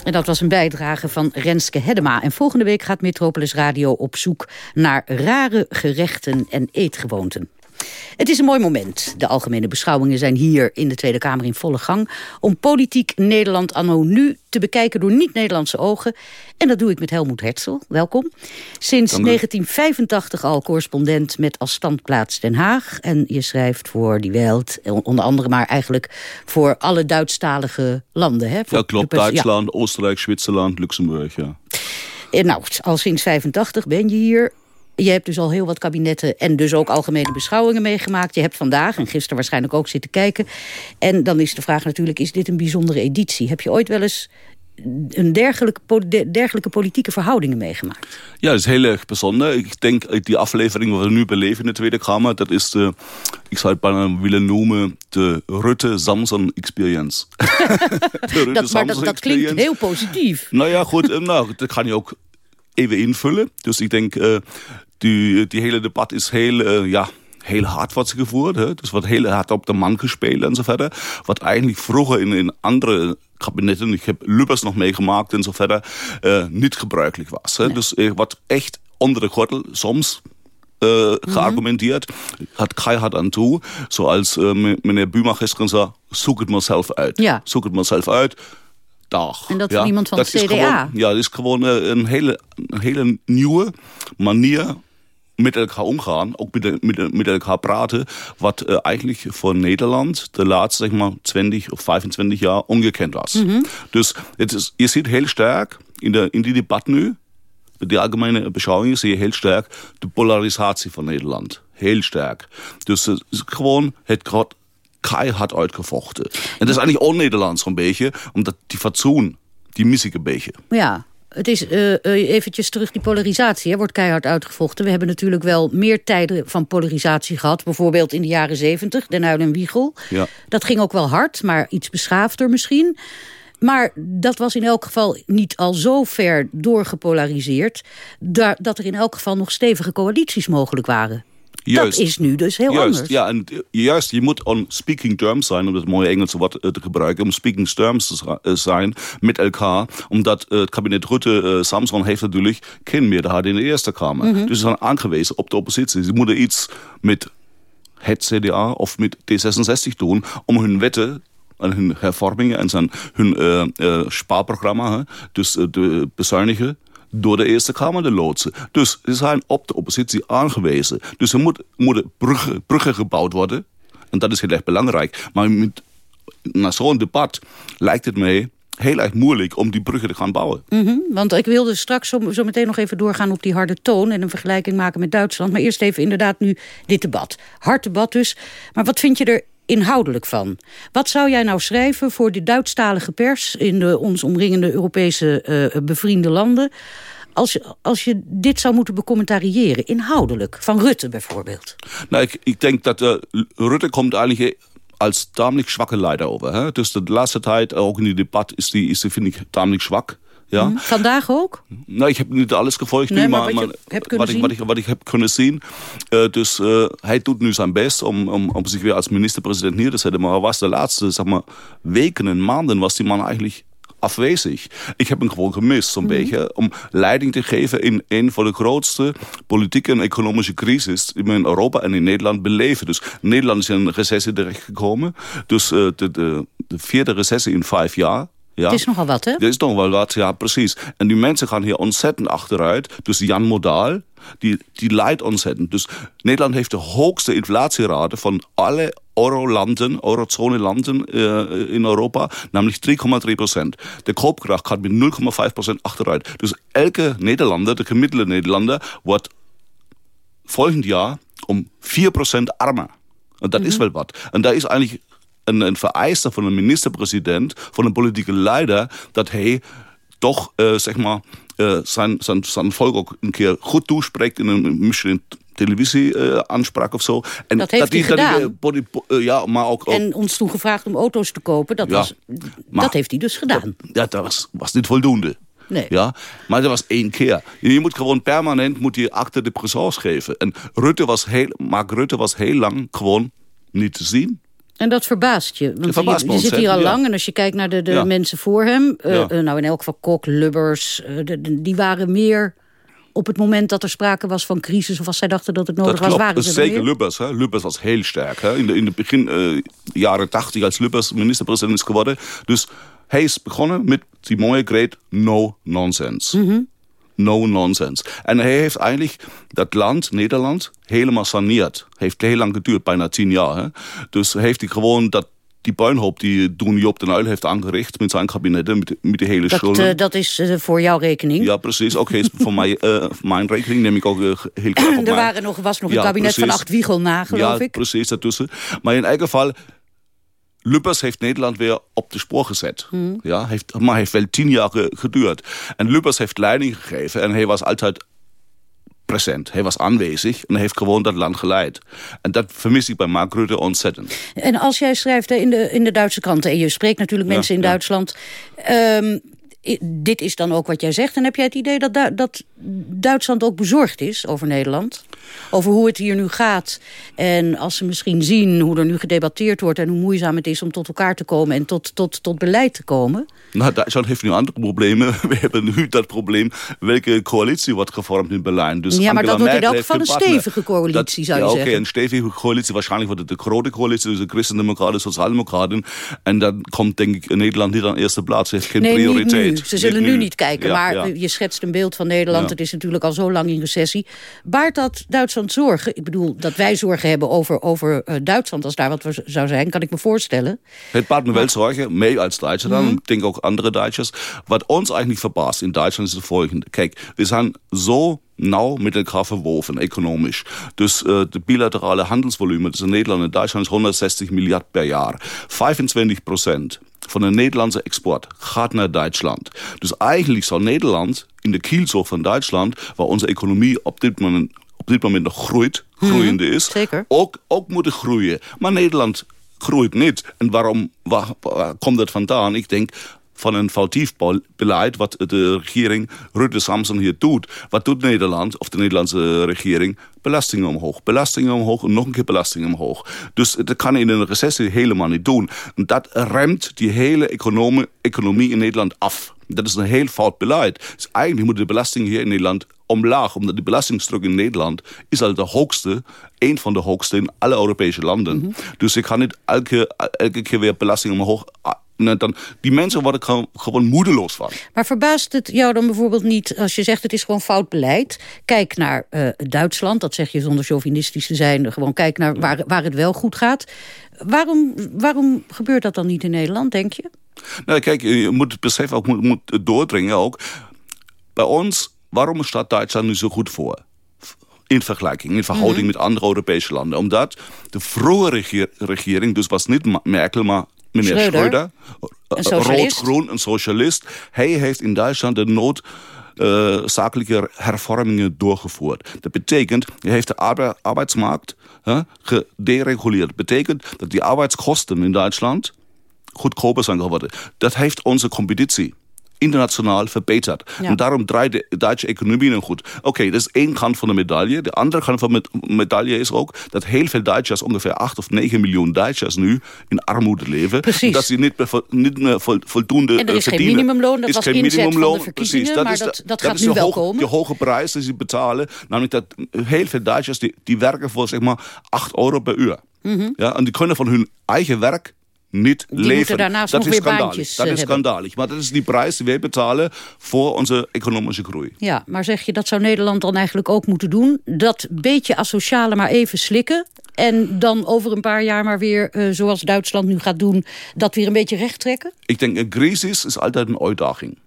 Speaker 25: En dat was een bijdrage van Renske Hedema. En volgende week gaat Metropolis Radio op zoek naar rare gerechten en eetgewoonten. Het is een mooi moment. De algemene beschouwingen zijn hier in de Tweede Kamer in volle gang... om politiek Nederland anno nu te bekijken door niet-Nederlandse ogen. En dat doe ik met Helmoet Herzl. Welkom. Sinds 1985 al correspondent met als standplaats Den Haag. En je schrijft voor Die Welt, onder andere maar eigenlijk voor alle Duitsstalige landen. Hè? Voor
Speaker 35: ja, klopt. Duitsland, Oostenrijk, Zwitserland, Luxemburg, ja.
Speaker 25: En nou, al sinds 85 ben je hier. Je hebt dus al heel wat kabinetten en dus ook algemene beschouwingen meegemaakt. Je hebt vandaag en gisteren waarschijnlijk ook zitten kijken. En dan is de vraag natuurlijk, is dit een bijzondere editie? Heb je ooit wel eens een dergelijke, dergelijke politieke verhoudingen meegemaakt?
Speaker 35: Ja, dat is heel erg bijzonder. Ik denk, die aflevering wat we nu beleven in de Tweede Kamer... dat is de, ik zou het bijna willen noemen... de Rutte-Samson experience. [LAUGHS] [LAUGHS]
Speaker 25: Rutte dat, maar dat, dat klinkt heel positief.
Speaker 35: Nou ja, goed, eh, nou, dat kan je ook even invullen. Dus ik denk, uh, die, die hele debat is heel, uh, ja, heel hard wat ze gevoerd. Hè? Dus wat heel hard op de man gespeeld en zo verder. Wat eigenlijk vroeger in, in andere kabinetten, ik heb Lubbers nog meegemaakt en zo verder, uh, niet gebruikelijk was. Hè? Nee. Dus wat echt onder de gordel soms uh, geargumenteerd. Had keihard aan toe. Zoals uh, meneer Buma gisteren zei, zoek het maar zelf uit.
Speaker 25: Ja.
Speaker 35: Zoek het maar zelf uit dag.
Speaker 25: En dat van iemand van
Speaker 35: dat
Speaker 25: de CDA?
Speaker 35: Gewoon, ja, dat is gewoon eh, een hele, een hele nieuwe manier met elkaar omgaan, ook met, met, met elkaar praten, wat uh, eigenlijk voor Nederland de laatste zeg maar 20 of 25 jaar ongekend was. Mm -hmm. Dus het is, je ziet heel sterk in, de, in die debat nu, de algemene beschouwing zie je heel sterk de polarisatie van Nederland. Heel sterk. Dus het is gewoon het keihard uitgevochten. En dat is eigenlijk on-Nederlands een beetje, omdat die fatsoen, die mis ik een beetje.
Speaker 25: Ja, het is uh, eventjes terug die polarisatie, hè, wordt keihard uitgevochten. We hebben natuurlijk wel meer tijden van polarisatie gehad. Bijvoorbeeld in de jaren zeventig, Den Uyl en Wiegel.
Speaker 35: Ja.
Speaker 25: Dat ging ook wel hard, maar iets beschaafder misschien. Maar dat was in elk geval niet al zo ver doorgepolariseerd... dat er in elk geval nog stevige coalities mogelijk waren.
Speaker 35: Juist.
Speaker 25: Dat is nu dus heel
Speaker 35: juist,
Speaker 25: anders.
Speaker 35: Ja, en juist, je moet on speaking terms zijn, om dat mooie Engelse woord te gebruiken, om speaking terms te zijn met elkaar, omdat het kabinet Rutte, Samson heeft natuurlijk geen meerderheid in de Eerste Kamer. Mm -hmm. Dus ze zijn aangewezen op de oppositie. Ze moeten iets met het CDA of met D66 doen om hun wetten en hun hervormingen en zijn, hun uh, uh, spaarprogramma, hè, dus de bezuinigen door de Eerste Kamer te loodsen. Dus ze zijn op de oppositie aangewezen. Dus er moet, moeten bruggen, gebouwd worden. En dat is heel erg belangrijk. Maar met, na zo'n debat lijkt het mij heel erg moeilijk om die bruggen te gaan bouwen.
Speaker 25: Mm want ik wilde straks zo, zo, meteen nog even doorgaan op die harde toon... en een vergelijking maken met Duitsland. Maar eerst even inderdaad nu dit debat. Hard debat dus. Maar wat vind je er inhoudelijk van. Wat zou jij nou schrijven voor de Duitsstalige pers... in de ons omringende Europese uh, bevriende landen... Als als je dit zou moeten becommentariëren, inhoudelijk, van Rutte bijvoorbeeld?
Speaker 35: Nou, ik, ik denk dat uh, Rutte komt eigenlijk als tamelijk zwakke leider over. Hè? Dus de laatste tijd, ook in die debat, is die, is die vind ik tamelijk zwak. Ja.
Speaker 25: Mm, vandaag ook?
Speaker 35: Nou, ik heb niet alles gevolgd
Speaker 25: nee,
Speaker 35: nu,
Speaker 25: maar,
Speaker 35: maar,
Speaker 25: wat, je
Speaker 35: wat, ik, wat, ik, wat ik heb kunnen zien. Uh, dus uh, hij doet nu zijn best om, om, om zich weer als minister-president neer te zetten. Maar was de laatste zeg maar, weken en maanden was die man eigenlijk afwezig. Ik heb hem gewoon gemist, zo'n mm -hmm. beetje. Om leiding te geven in een van de grootste politieke en economische crisis... die we in Europa en in Nederland beleven. Dus Nederland is in een recessie terechtgekomen. Dus uh, de, de, de vierde recessie in vijf jaar... Ja.
Speaker 25: Het is nogal wat, hè?
Speaker 35: Het is nog wel wat, ja, precies. En die mensen gaan hier ontzettend achteruit. Dus Jan Modaal, die, die leidt ontzettend. Dus Nederland heeft de hoogste inflatierate van alle Euro-landen, Eurozone-landen uh, in Europa, namelijk 3,3 procent. De koopkracht gaat met 0,5 procent achteruit. Dus elke Nederlander, de gemiddelde Nederlander, wordt volgend jaar om 4 procent armer. En dat mm -hmm. is wel wat. En daar is eigenlijk een, een vereiste van een minister-president, van een politieke leider, dat hij toch, uh, zeg maar, uh, zijn, zijn, zijn volk ook een keer goed toespreekt in een misschien televisie-aanspraak uh, of zo.
Speaker 25: En dat heeft dat hij die, gedaan.
Speaker 35: Die, uh, ja, maar ook, ook,
Speaker 25: En ons toen gevraagd om auto's te kopen. Dat,
Speaker 35: ja,
Speaker 25: was,
Speaker 35: maar,
Speaker 25: dat heeft hij dus gedaan.
Speaker 35: Ja, dat was, was niet voldoende.
Speaker 25: Nee.
Speaker 35: Ja, maar dat was één keer. Je moet gewoon permanent moet je acte de présence geven. En Rutte was heel, Mark Rutte was heel lang gewoon niet te zien.
Speaker 25: En dat verbaast je. Want
Speaker 35: verbaast
Speaker 25: je, zit hier al
Speaker 35: ja.
Speaker 25: lang en als je kijkt naar de, de
Speaker 35: Ja.
Speaker 25: mensen voor hem... eh, eh, nou in elk geval Kok, Lubbers... eh, de- de- die waren meer op het moment dat er sprake was van crisis... of als zij dachten dat het nodig
Speaker 35: Dat
Speaker 25: was,
Speaker 35: klopt,
Speaker 25: waren ze er
Speaker 35: zeker
Speaker 25: meer.
Speaker 35: Lubbers. Hè? Lubbers was heel sterk. Hè? In, de, in de begin jaren 80, als Lubbers minister-president is geworden. Dus hij is begonnen met die mooie great no nonsense.
Speaker 25: Mhm.
Speaker 35: No nonsense. En hij heeft eigenlijk dat land, Nederland, helemaal saneerd. Heeft heel lang geduurd, bijna tien jaar. Hè? Dus heeft hij gewoon dat, die puinhoop die toen Job den Uyl heeft aangericht met zijn kabinetten, met, met de hele
Speaker 25: Dat,
Speaker 35: schulden.
Speaker 25: eh, dat is eh, voor jouw rekening.
Speaker 35: Ja, precies. Oké, is voor, mij, eh, mijn rekening neem ik ook heel [CLEARS THROAT] graag op
Speaker 25: er waren nog, was nog een
Speaker 35: Ja,
Speaker 25: kabinet van acht wiegel na, geloof
Speaker 35: ja,
Speaker 25: ik.
Speaker 35: precies, daartussen. Maar in elk geval, Lubbers heeft Nederland weer op de spoor gezet.
Speaker 25: Hmm.
Speaker 35: Ja, heeft, maar heeft wel tien jaar ge- geduurd. En Lubbers heeft leiding gegeven en hij was altijd present. Hij was aanwezig en hij heeft gewoon dat land geleid. En dat vermis ik bij Mark Rutte ontzettend.
Speaker 25: En als jij schrijft in, de, in de Duitse kranten... en je spreekt natuurlijk
Speaker 35: Ja,
Speaker 25: mensen in
Speaker 35: ja.
Speaker 25: Duitsland... ehm, i- dit is dan ook wat jij zegt. En heb jij het idee dat, Du- dat Duitsland ook bezorgd is over Nederland? Over hoe het hier nu gaat. En als ze misschien zien hoe er nu gedebatteerd wordt... en hoe moeizaam het is om tot elkaar te komen... en tot, tot, tot beleid te komen...
Speaker 35: Nou, Duitsland heeft nu andere problemen. [LAUGHS] We hebben nu dat probleem welke coalitie wordt gevormd in Berlijn. Dus
Speaker 25: Ja, maar
Speaker 35: Angela
Speaker 25: dat wordt in elk geval een stevige coalitie, zou je
Speaker 35: ja, oké,
Speaker 25: zeggen.
Speaker 35: een stevige coalitie. Waarschijnlijk wordt het de grote coalitie, dus de Christendemocraten, Sociaaldemocraten. En dan komt denk ik Nederland niet aan eerste plaats. Het heeft geen
Speaker 25: nee,
Speaker 35: prioriteit.
Speaker 25: Ze zullen nu niet kijken.
Speaker 35: Ja,
Speaker 25: maar
Speaker 35: ja.
Speaker 25: je schetst een beeld van Nederland. Het is natuurlijk al zo lang in recessie. Baart dat Duitsland zorgen? Ik bedoel, dat wij zorgen hebben over, over eh, Duitsland... als daar wat voor zou zijn, kan ik me voorstellen.
Speaker 35: Het baart me wel zorgen, mij als Duitser dan, ik denk ook andere Duitsers. Wat ons eigenlijk verbaast in Duitsland is het volgende. Kijk, we zijn zo nauw met elkaar verwoven, economisch. Dus de bilaterale handelsvolume tussen Nederland en Duitsland is 160 miljard per jaar. 25 procent van de Nederlandse export gaat naar Duitsland. Dus eigenlijk zou Nederland in de kielzog van Duitsland, waar onze economie op dit moment, op dit moment nog groeit, groeiende is,
Speaker 25: zeker.
Speaker 35: Ook, ook moeten groeien. Maar Nederland groeit niet. En waarom waar, waar komt dat vandaan? Ik denk van een foutief beleid wat de regering Rutte-Samson hier doet. Wat doet Nederland, of de Nederlandse regering? Belastingen omhoog, belastingen omhoog en nog een keer belastingen omhoog. Dus dat kan in een recessie helemaal niet doen. En dat remt die hele economie, economie in Nederland af. Dat is een heel fout beleid. Dus eigenlijk moeten de belastingen hier in Nederland omlaag. Omdat de belastingdruk in Nederland is al de hoogste, een van de hoogste in alle Europese landen. Dus ik ga niet elke, elke keer weer belastingen omhoog dan, die mensen worden gewoon, gewoon moedeloos van.
Speaker 25: Maar verbaast het jou dan bijvoorbeeld niet als je zegt het is gewoon fout beleid? Kijk naar uh, Duitsland, dat zeg je zonder chauvinistisch te zijn. Gewoon kijk naar waar, waar het wel goed gaat. Waarom, waarom gebeurt dat dan niet in Nederland, denk je?
Speaker 35: Nou, kijk, je moet het besef ook moet, moet doordringen ook. Bij ons, waarom staat Duitsland nu zo goed voor? in vergelijking, in verhouding mm -hmm. met andere Europese landen. Omdat de vroege regering, dus was niet Merkel, maar meneer Schröder, rood-groen, een socialist. Hij heeft in Duitsland de nood... Uh, zakelijke hervormingen doorgevoerd. Dat betekent, hij heeft de arbe arbeidsmarkt uh, gedereguleerd. Dat betekent dat die arbeidskosten in Duitsland goedkoper zijn geworden. Dat heeft onze competitie internationaal verbeterd. Ja. En daarom draait de Duitse economie nu goed. Oké, okay, dat is één kant van de medaille. De andere kant van de medaille is ook dat heel veel Duitsers, ongeveer 8 of 9 miljoen Duitsers nu in armoede leven.
Speaker 25: Precies.
Speaker 35: Dat ze niet meer, niet meer voldoende
Speaker 25: En er is
Speaker 35: verdienen.
Speaker 25: geen minimumloon, dat
Speaker 35: is
Speaker 25: was
Speaker 35: geen minimumloon.
Speaker 25: van de verkiezingen,
Speaker 35: Precies. Dat
Speaker 25: maar
Speaker 35: is
Speaker 25: dat, dat,
Speaker 35: dat
Speaker 25: gaat
Speaker 35: is
Speaker 25: nu wel komen.
Speaker 35: De hoge prijs die ze betalen. Namelijk dat heel veel Duitsers die, die werken voor zeg maar 8 euro per uur. Mm -hmm. ja, en die kunnen van hun eigen werk niet
Speaker 25: die
Speaker 35: leven.
Speaker 25: daarnaast
Speaker 35: dat
Speaker 25: nog
Speaker 35: is
Speaker 25: weer
Speaker 35: schandalig.
Speaker 25: baantjes
Speaker 35: Dat is
Speaker 25: hebben.
Speaker 35: schandalig. Maar dat is die prijs die wij betalen voor onze economische groei.
Speaker 25: Ja, maar zeg je dat zou Nederland dan eigenlijk ook moeten doen? Dat beetje asociale maar even slikken. En dan over een paar jaar maar weer, uh, zoals Duitsland nu gaat doen... dat weer een beetje recht trekken?
Speaker 35: Ik denk, een crisis is altijd een uitdaging.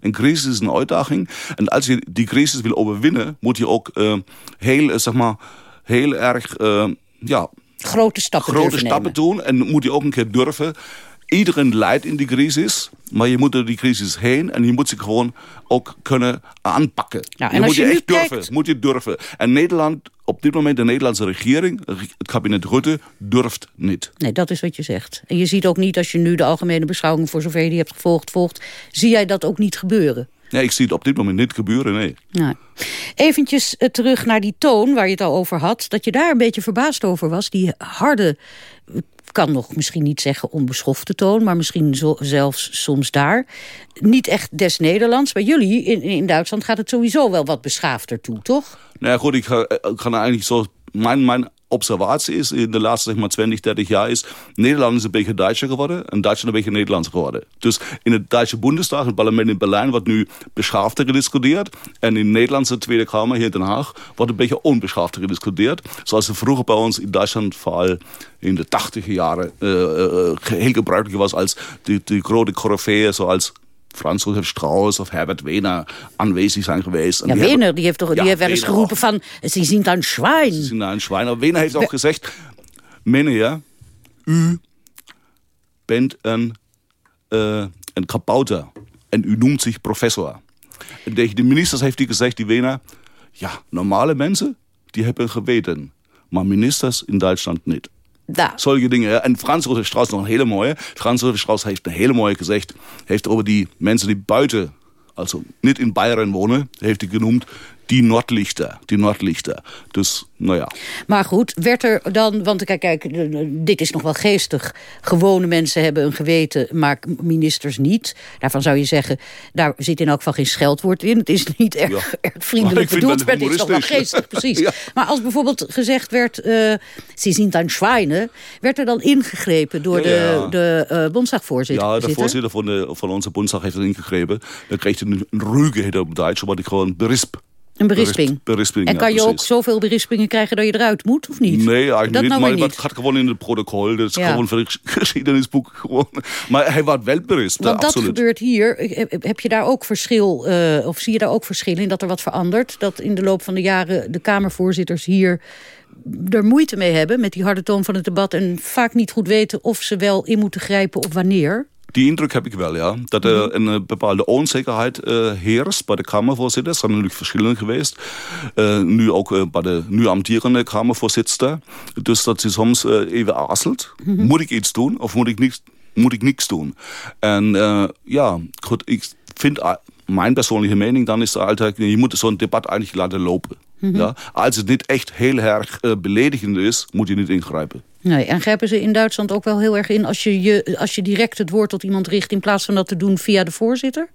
Speaker 35: Een crisis is een uitdaging. En als je die crisis wil overwinnen... moet je ook uh, heel, zeg maar, heel erg... Uh, ja,
Speaker 25: grote stappen,
Speaker 35: grote stappen doen. En moet je ook een keer durven. Iedereen leidt in die crisis. Maar je moet door die crisis heen. En je moet zich gewoon ook kunnen aanpakken.
Speaker 25: En
Speaker 35: je moet
Speaker 25: je
Speaker 35: echt durven.
Speaker 25: kijkt-
Speaker 35: Moet je durven. En Nederland, op dit moment de Nederlandse regering, het kabinet Rutte, durft niet.
Speaker 25: Nee, dat is wat je zegt. En je ziet ook niet, als je nu de algemene beschouwing... voor zover je die hebt gevolgd, volgt... zie jij dat ook niet gebeuren?
Speaker 35: Nee, ik zie het op dit moment niet gebeuren, nee.
Speaker 25: Nou, eventjes eh, terug naar die toon waar je het al over had. Dat je daar een beetje verbaasd over was. Die harde, kan nog misschien niet zeggen onbeschofte toon... maar misschien zo, zelfs soms daar. Niet echt des Nederlands. Bij jullie in, in Duitsland gaat het sowieso wel wat beschaafder toe, toch?
Speaker 35: Nou ja, goed, ik ga, kan eigenlijk zo... Mijn, mijn observatie is in de laatste zeg maar, 20, 30 jaar is... Nederland is een beetje Duitser geworden en Duitsland een beetje Nederlands geworden. Dus in het Duitse Bundestag, het parlement in Berlijn... wordt nu beschaafder gediscuteerd. En in de Nederlandse Tweede Kamer hier in Den Haag... wordt een beetje onbeschaafder gediscuteerd. Zoals het vroeger bij ons in Duitsland vooral in de 80 jaren... Uh, uh, heel gebruikelijk was als die, die grote coryfeeën... zoals Frans Josef Strauss of Herbert Wehner aanwezig zijn geweest.
Speaker 25: En ja, die Wehner die heeft, toch, die heeft wel eens geroepen van... ze een zwijn.
Speaker 35: Ze zien een zwijn. Maar Wehner heeft ook gezegd... Meneer, u bent een, uh, een kabouter. En u noemt zich professor. En tegen de ministers heeft hij gezegd, die Wehner... Ja, normale mensen, die hebben geweten. Maar ministers in Duitsland niet.
Speaker 25: Da.
Speaker 35: Solche dingen. En Frans Josef Strauss nog een hele mooie. Frans Josef Strauss heeft een hele mooie gezegd. Die mensen die buiten, also niet in Bayern wonen, heeft hij genoemd die Nordlichter. Die Nordlichter. Dus, nou ja.
Speaker 25: Maar goed, werd er dan... Want kijk, kijk, dit is nog wel geestig. Gewone mensen hebben een geweten, maar ministers niet. Daarvan zou je zeggen, daar zit in elk geval geen scheldwoord in. Het is niet erg, ja. [LAUGHS] erg vriendelijk bedoeld, maar dit is nog wel geestig, precies. [LAUGHS] ja. Maar als bijvoorbeeld gezegd werd... Uh, ze zien dan zwijnen, werd er dan ingegrepen door de, de uh, bondsdagvoorzitter?
Speaker 35: Ja, de voorzitter van, de, van onze bondsdag heeft er ingegrepen. Dan kreeg hij een, een ruige op Duits, wat ik gewoon berisp.
Speaker 25: Een berisping.
Speaker 35: berisping
Speaker 25: en kan
Speaker 35: ja,
Speaker 25: je ook zoveel berispingen krijgen dat je eruit moet, of niet?
Speaker 35: Nee, eigenlijk
Speaker 25: dat
Speaker 35: niet.
Speaker 25: Nou
Speaker 35: maar het gaat gewoon in het protocol. Dat is ja. gewoon voor het [LAUGHS] geschiedenisboek. Gewoon. Maar hij wordt wel berispt,
Speaker 25: Want
Speaker 35: absoluut.
Speaker 25: dat gebeurt hier. Heb je daar ook verschil, uh, of zie je daar ook verschil in dat er wat verandert? Dat in de loop van de jaren de Kamervoorzitters hier er moeite mee hebben met die harde toon van het debat... en vaak niet goed weten of ze wel in moeten grijpen of wanneer?
Speaker 35: Die indruk heb ik wel, ja. Dat er een uh, bepaalde onzekerheid uh, heerst bij de Kamervoorzitter. Er zijn natuurlijk verschillen geweest. Uh, nu ook bij de nu amtierende Kamervoorzitter. Dus dat ze soms even aarzelt. -hmm. Moet ik iets doen of moet ik niks, moet ik niks doen? En ja, goed, ik vind... Mijn persoonlijke mening dan is altijd... je moet zo'n debat eigenlijk laten lopen. Mm -hmm. ja? Als het niet echt heel erg beledigend is, moet je niet ingrijpen.
Speaker 25: Nee, en grijpen ze in Duitsland ook wel heel erg in... Als je, je, als je direct het woord tot iemand richt... in plaats van dat te doen via de voorzitter?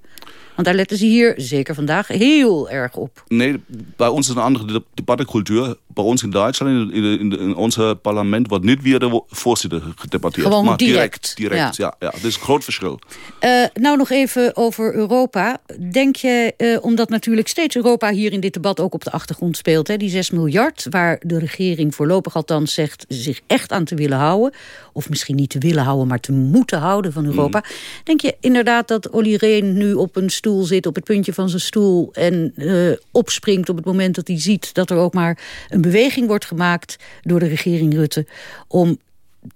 Speaker 25: Want daar letten ze hier, zeker vandaag, heel erg op.
Speaker 35: Nee, bij ons is een andere debattencultuur. Bij ons in Duitsland, in, in, ons parlement... wordt niet via de voorzitter gedebatteerd.
Speaker 25: Gewoon
Speaker 35: maar
Speaker 25: direct.
Speaker 35: Direct, ja. ja, ja. Dat is een groot verschil.
Speaker 25: Uh, nou nog even over Europa. Denk je, uh, omdat natuurlijk steeds Europa hier in dit debat... ook op de achtergrond speelt, hè, die 6 miljard... waar de regering voorlopig althans zegt zich echt aan te willen houden... of misschien niet te willen houden, maar te moeten houden van Europa. Mm. Denk je inderdaad dat Olly Rehn nu op een stoel zit... op het puntje van zijn stoel en uh, opspringt op het moment dat hij ziet... dat er ook maar een beweging wordt gemaakt door de regering Rutte... om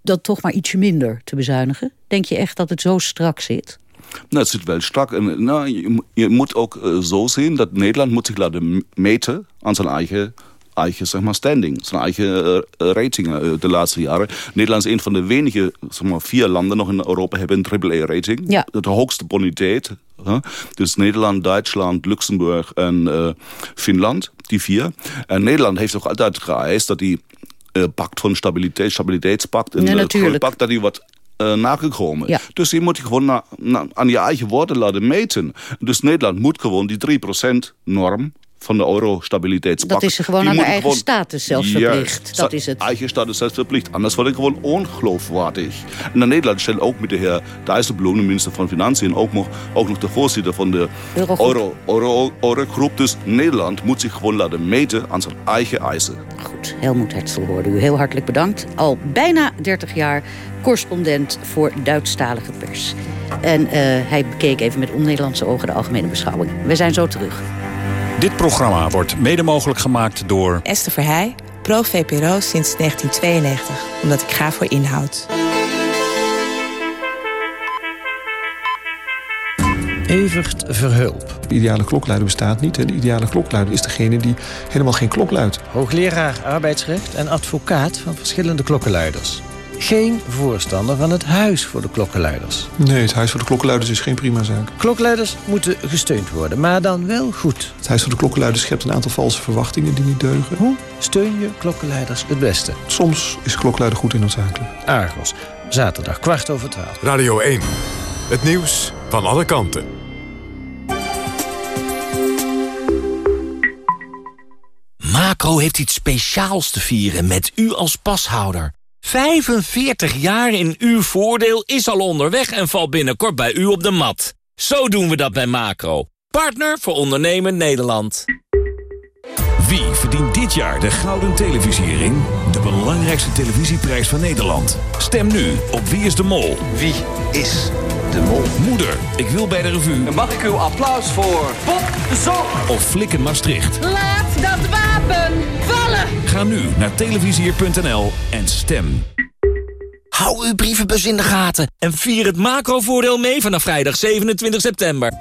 Speaker 25: dat toch maar ietsje minder te bezuinigen? Denk je echt dat het zo strak zit?
Speaker 35: Nou, het zit wel strak. En, nou, je, moet ook uh, zo zien dat Nederland moet zich laten meten aan zijn eigen eigen zeg maar, standing, zijn eigen uh, ratingen uh, de laatste jaren. Nederland is een van de weinige zeg maar, vier landen nog in Europa hebben een AAA-rating.
Speaker 25: Ja.
Speaker 35: De hoogste boniteit. Dus Nederland, Duitsland, Luxemburg en uh, Finland, die vier. En Nederland heeft ook altijd geëist dat die pact van stabiliteit, stabiliteitspact en
Speaker 25: ja,
Speaker 35: groeipact, dat die wat uh, nagekomen.
Speaker 25: Ja.
Speaker 35: Dus je moet je gewoon na, na, aan je eigen woorden laten meten. Dus Nederland moet gewoon die 3% norm van de euro-stabiliteitspact.
Speaker 25: Dat is gewoon aan de eigen gewoon, status zelfs verplicht.
Speaker 35: Ja,
Speaker 25: dat is het.
Speaker 35: eigen status zelfs verplicht. Anders wordt het gewoon ongeloofwaardig. En dan Nederland stelt ook met de heer Dijsselbloem, de minister van Financiën, ook nog, ook nog de voorzitter van de Eurogroep. Euro, Euro, Euro dus Nederland moet zich gewoon laten meten aan zijn eigen eisen.
Speaker 25: Goed, Helmoet Hetzel hoorde u heel hartelijk bedankt. Al bijna 30 jaar correspondent voor Duitsstalige pers. En uh, hij bekeek even met on-Nederlandse ogen de algemene beschouwing. We zijn zo terug.
Speaker 38: Dit programma wordt mede mogelijk gemaakt door...
Speaker 39: Esther Verheij, pro-VPRO sinds 1992. Omdat ik ga voor inhoud.
Speaker 40: Evert Verhulp.
Speaker 41: De ideale klokluider bestaat niet. De ideale klokluider is degene die helemaal geen klok luidt.
Speaker 40: Hoogleraar arbeidsrecht en advocaat van verschillende klokkenluiders. Geen voorstander van het Huis voor de Klokkenluiders.
Speaker 41: Nee, het Huis voor de Klokkenluiders is geen prima zaak.
Speaker 40: Klokkenluiders moeten gesteund worden, maar dan wel goed.
Speaker 41: Het Huis voor de Klokkenluiders schept een aantal valse verwachtingen die niet deugen.
Speaker 40: Hoe steun je klokkenluiders het beste?
Speaker 41: Soms is klokkenluider goed en noodzakelijk.
Speaker 40: Argos, zaterdag kwart over twaalf.
Speaker 1: Radio 1. Het nieuws van alle kanten.
Speaker 42: Macro heeft iets speciaals te vieren met u als pashouder. 45 jaar in uw voordeel is al onderweg en valt binnenkort bij u op de mat. Zo doen we dat bij Macro. Partner voor ondernemen Nederland.
Speaker 31: Wie verdient dit jaar de Gouden Televisiering? De belangrijkste televisieprijs van Nederland. Stem nu op Wie is de Mol.
Speaker 43: Wie is de Mol?
Speaker 31: Moeder, ik wil bij de revue.
Speaker 43: Dan mag ik uw applaus voor Bob de Zon.
Speaker 31: Of Flikken Maastricht.
Speaker 44: Laat dat wapen
Speaker 31: Ga nu naar televisier.nl en stem.
Speaker 42: Hou uw brievenbus in de gaten en vier het macrovoordeel mee vanaf vrijdag 27 september.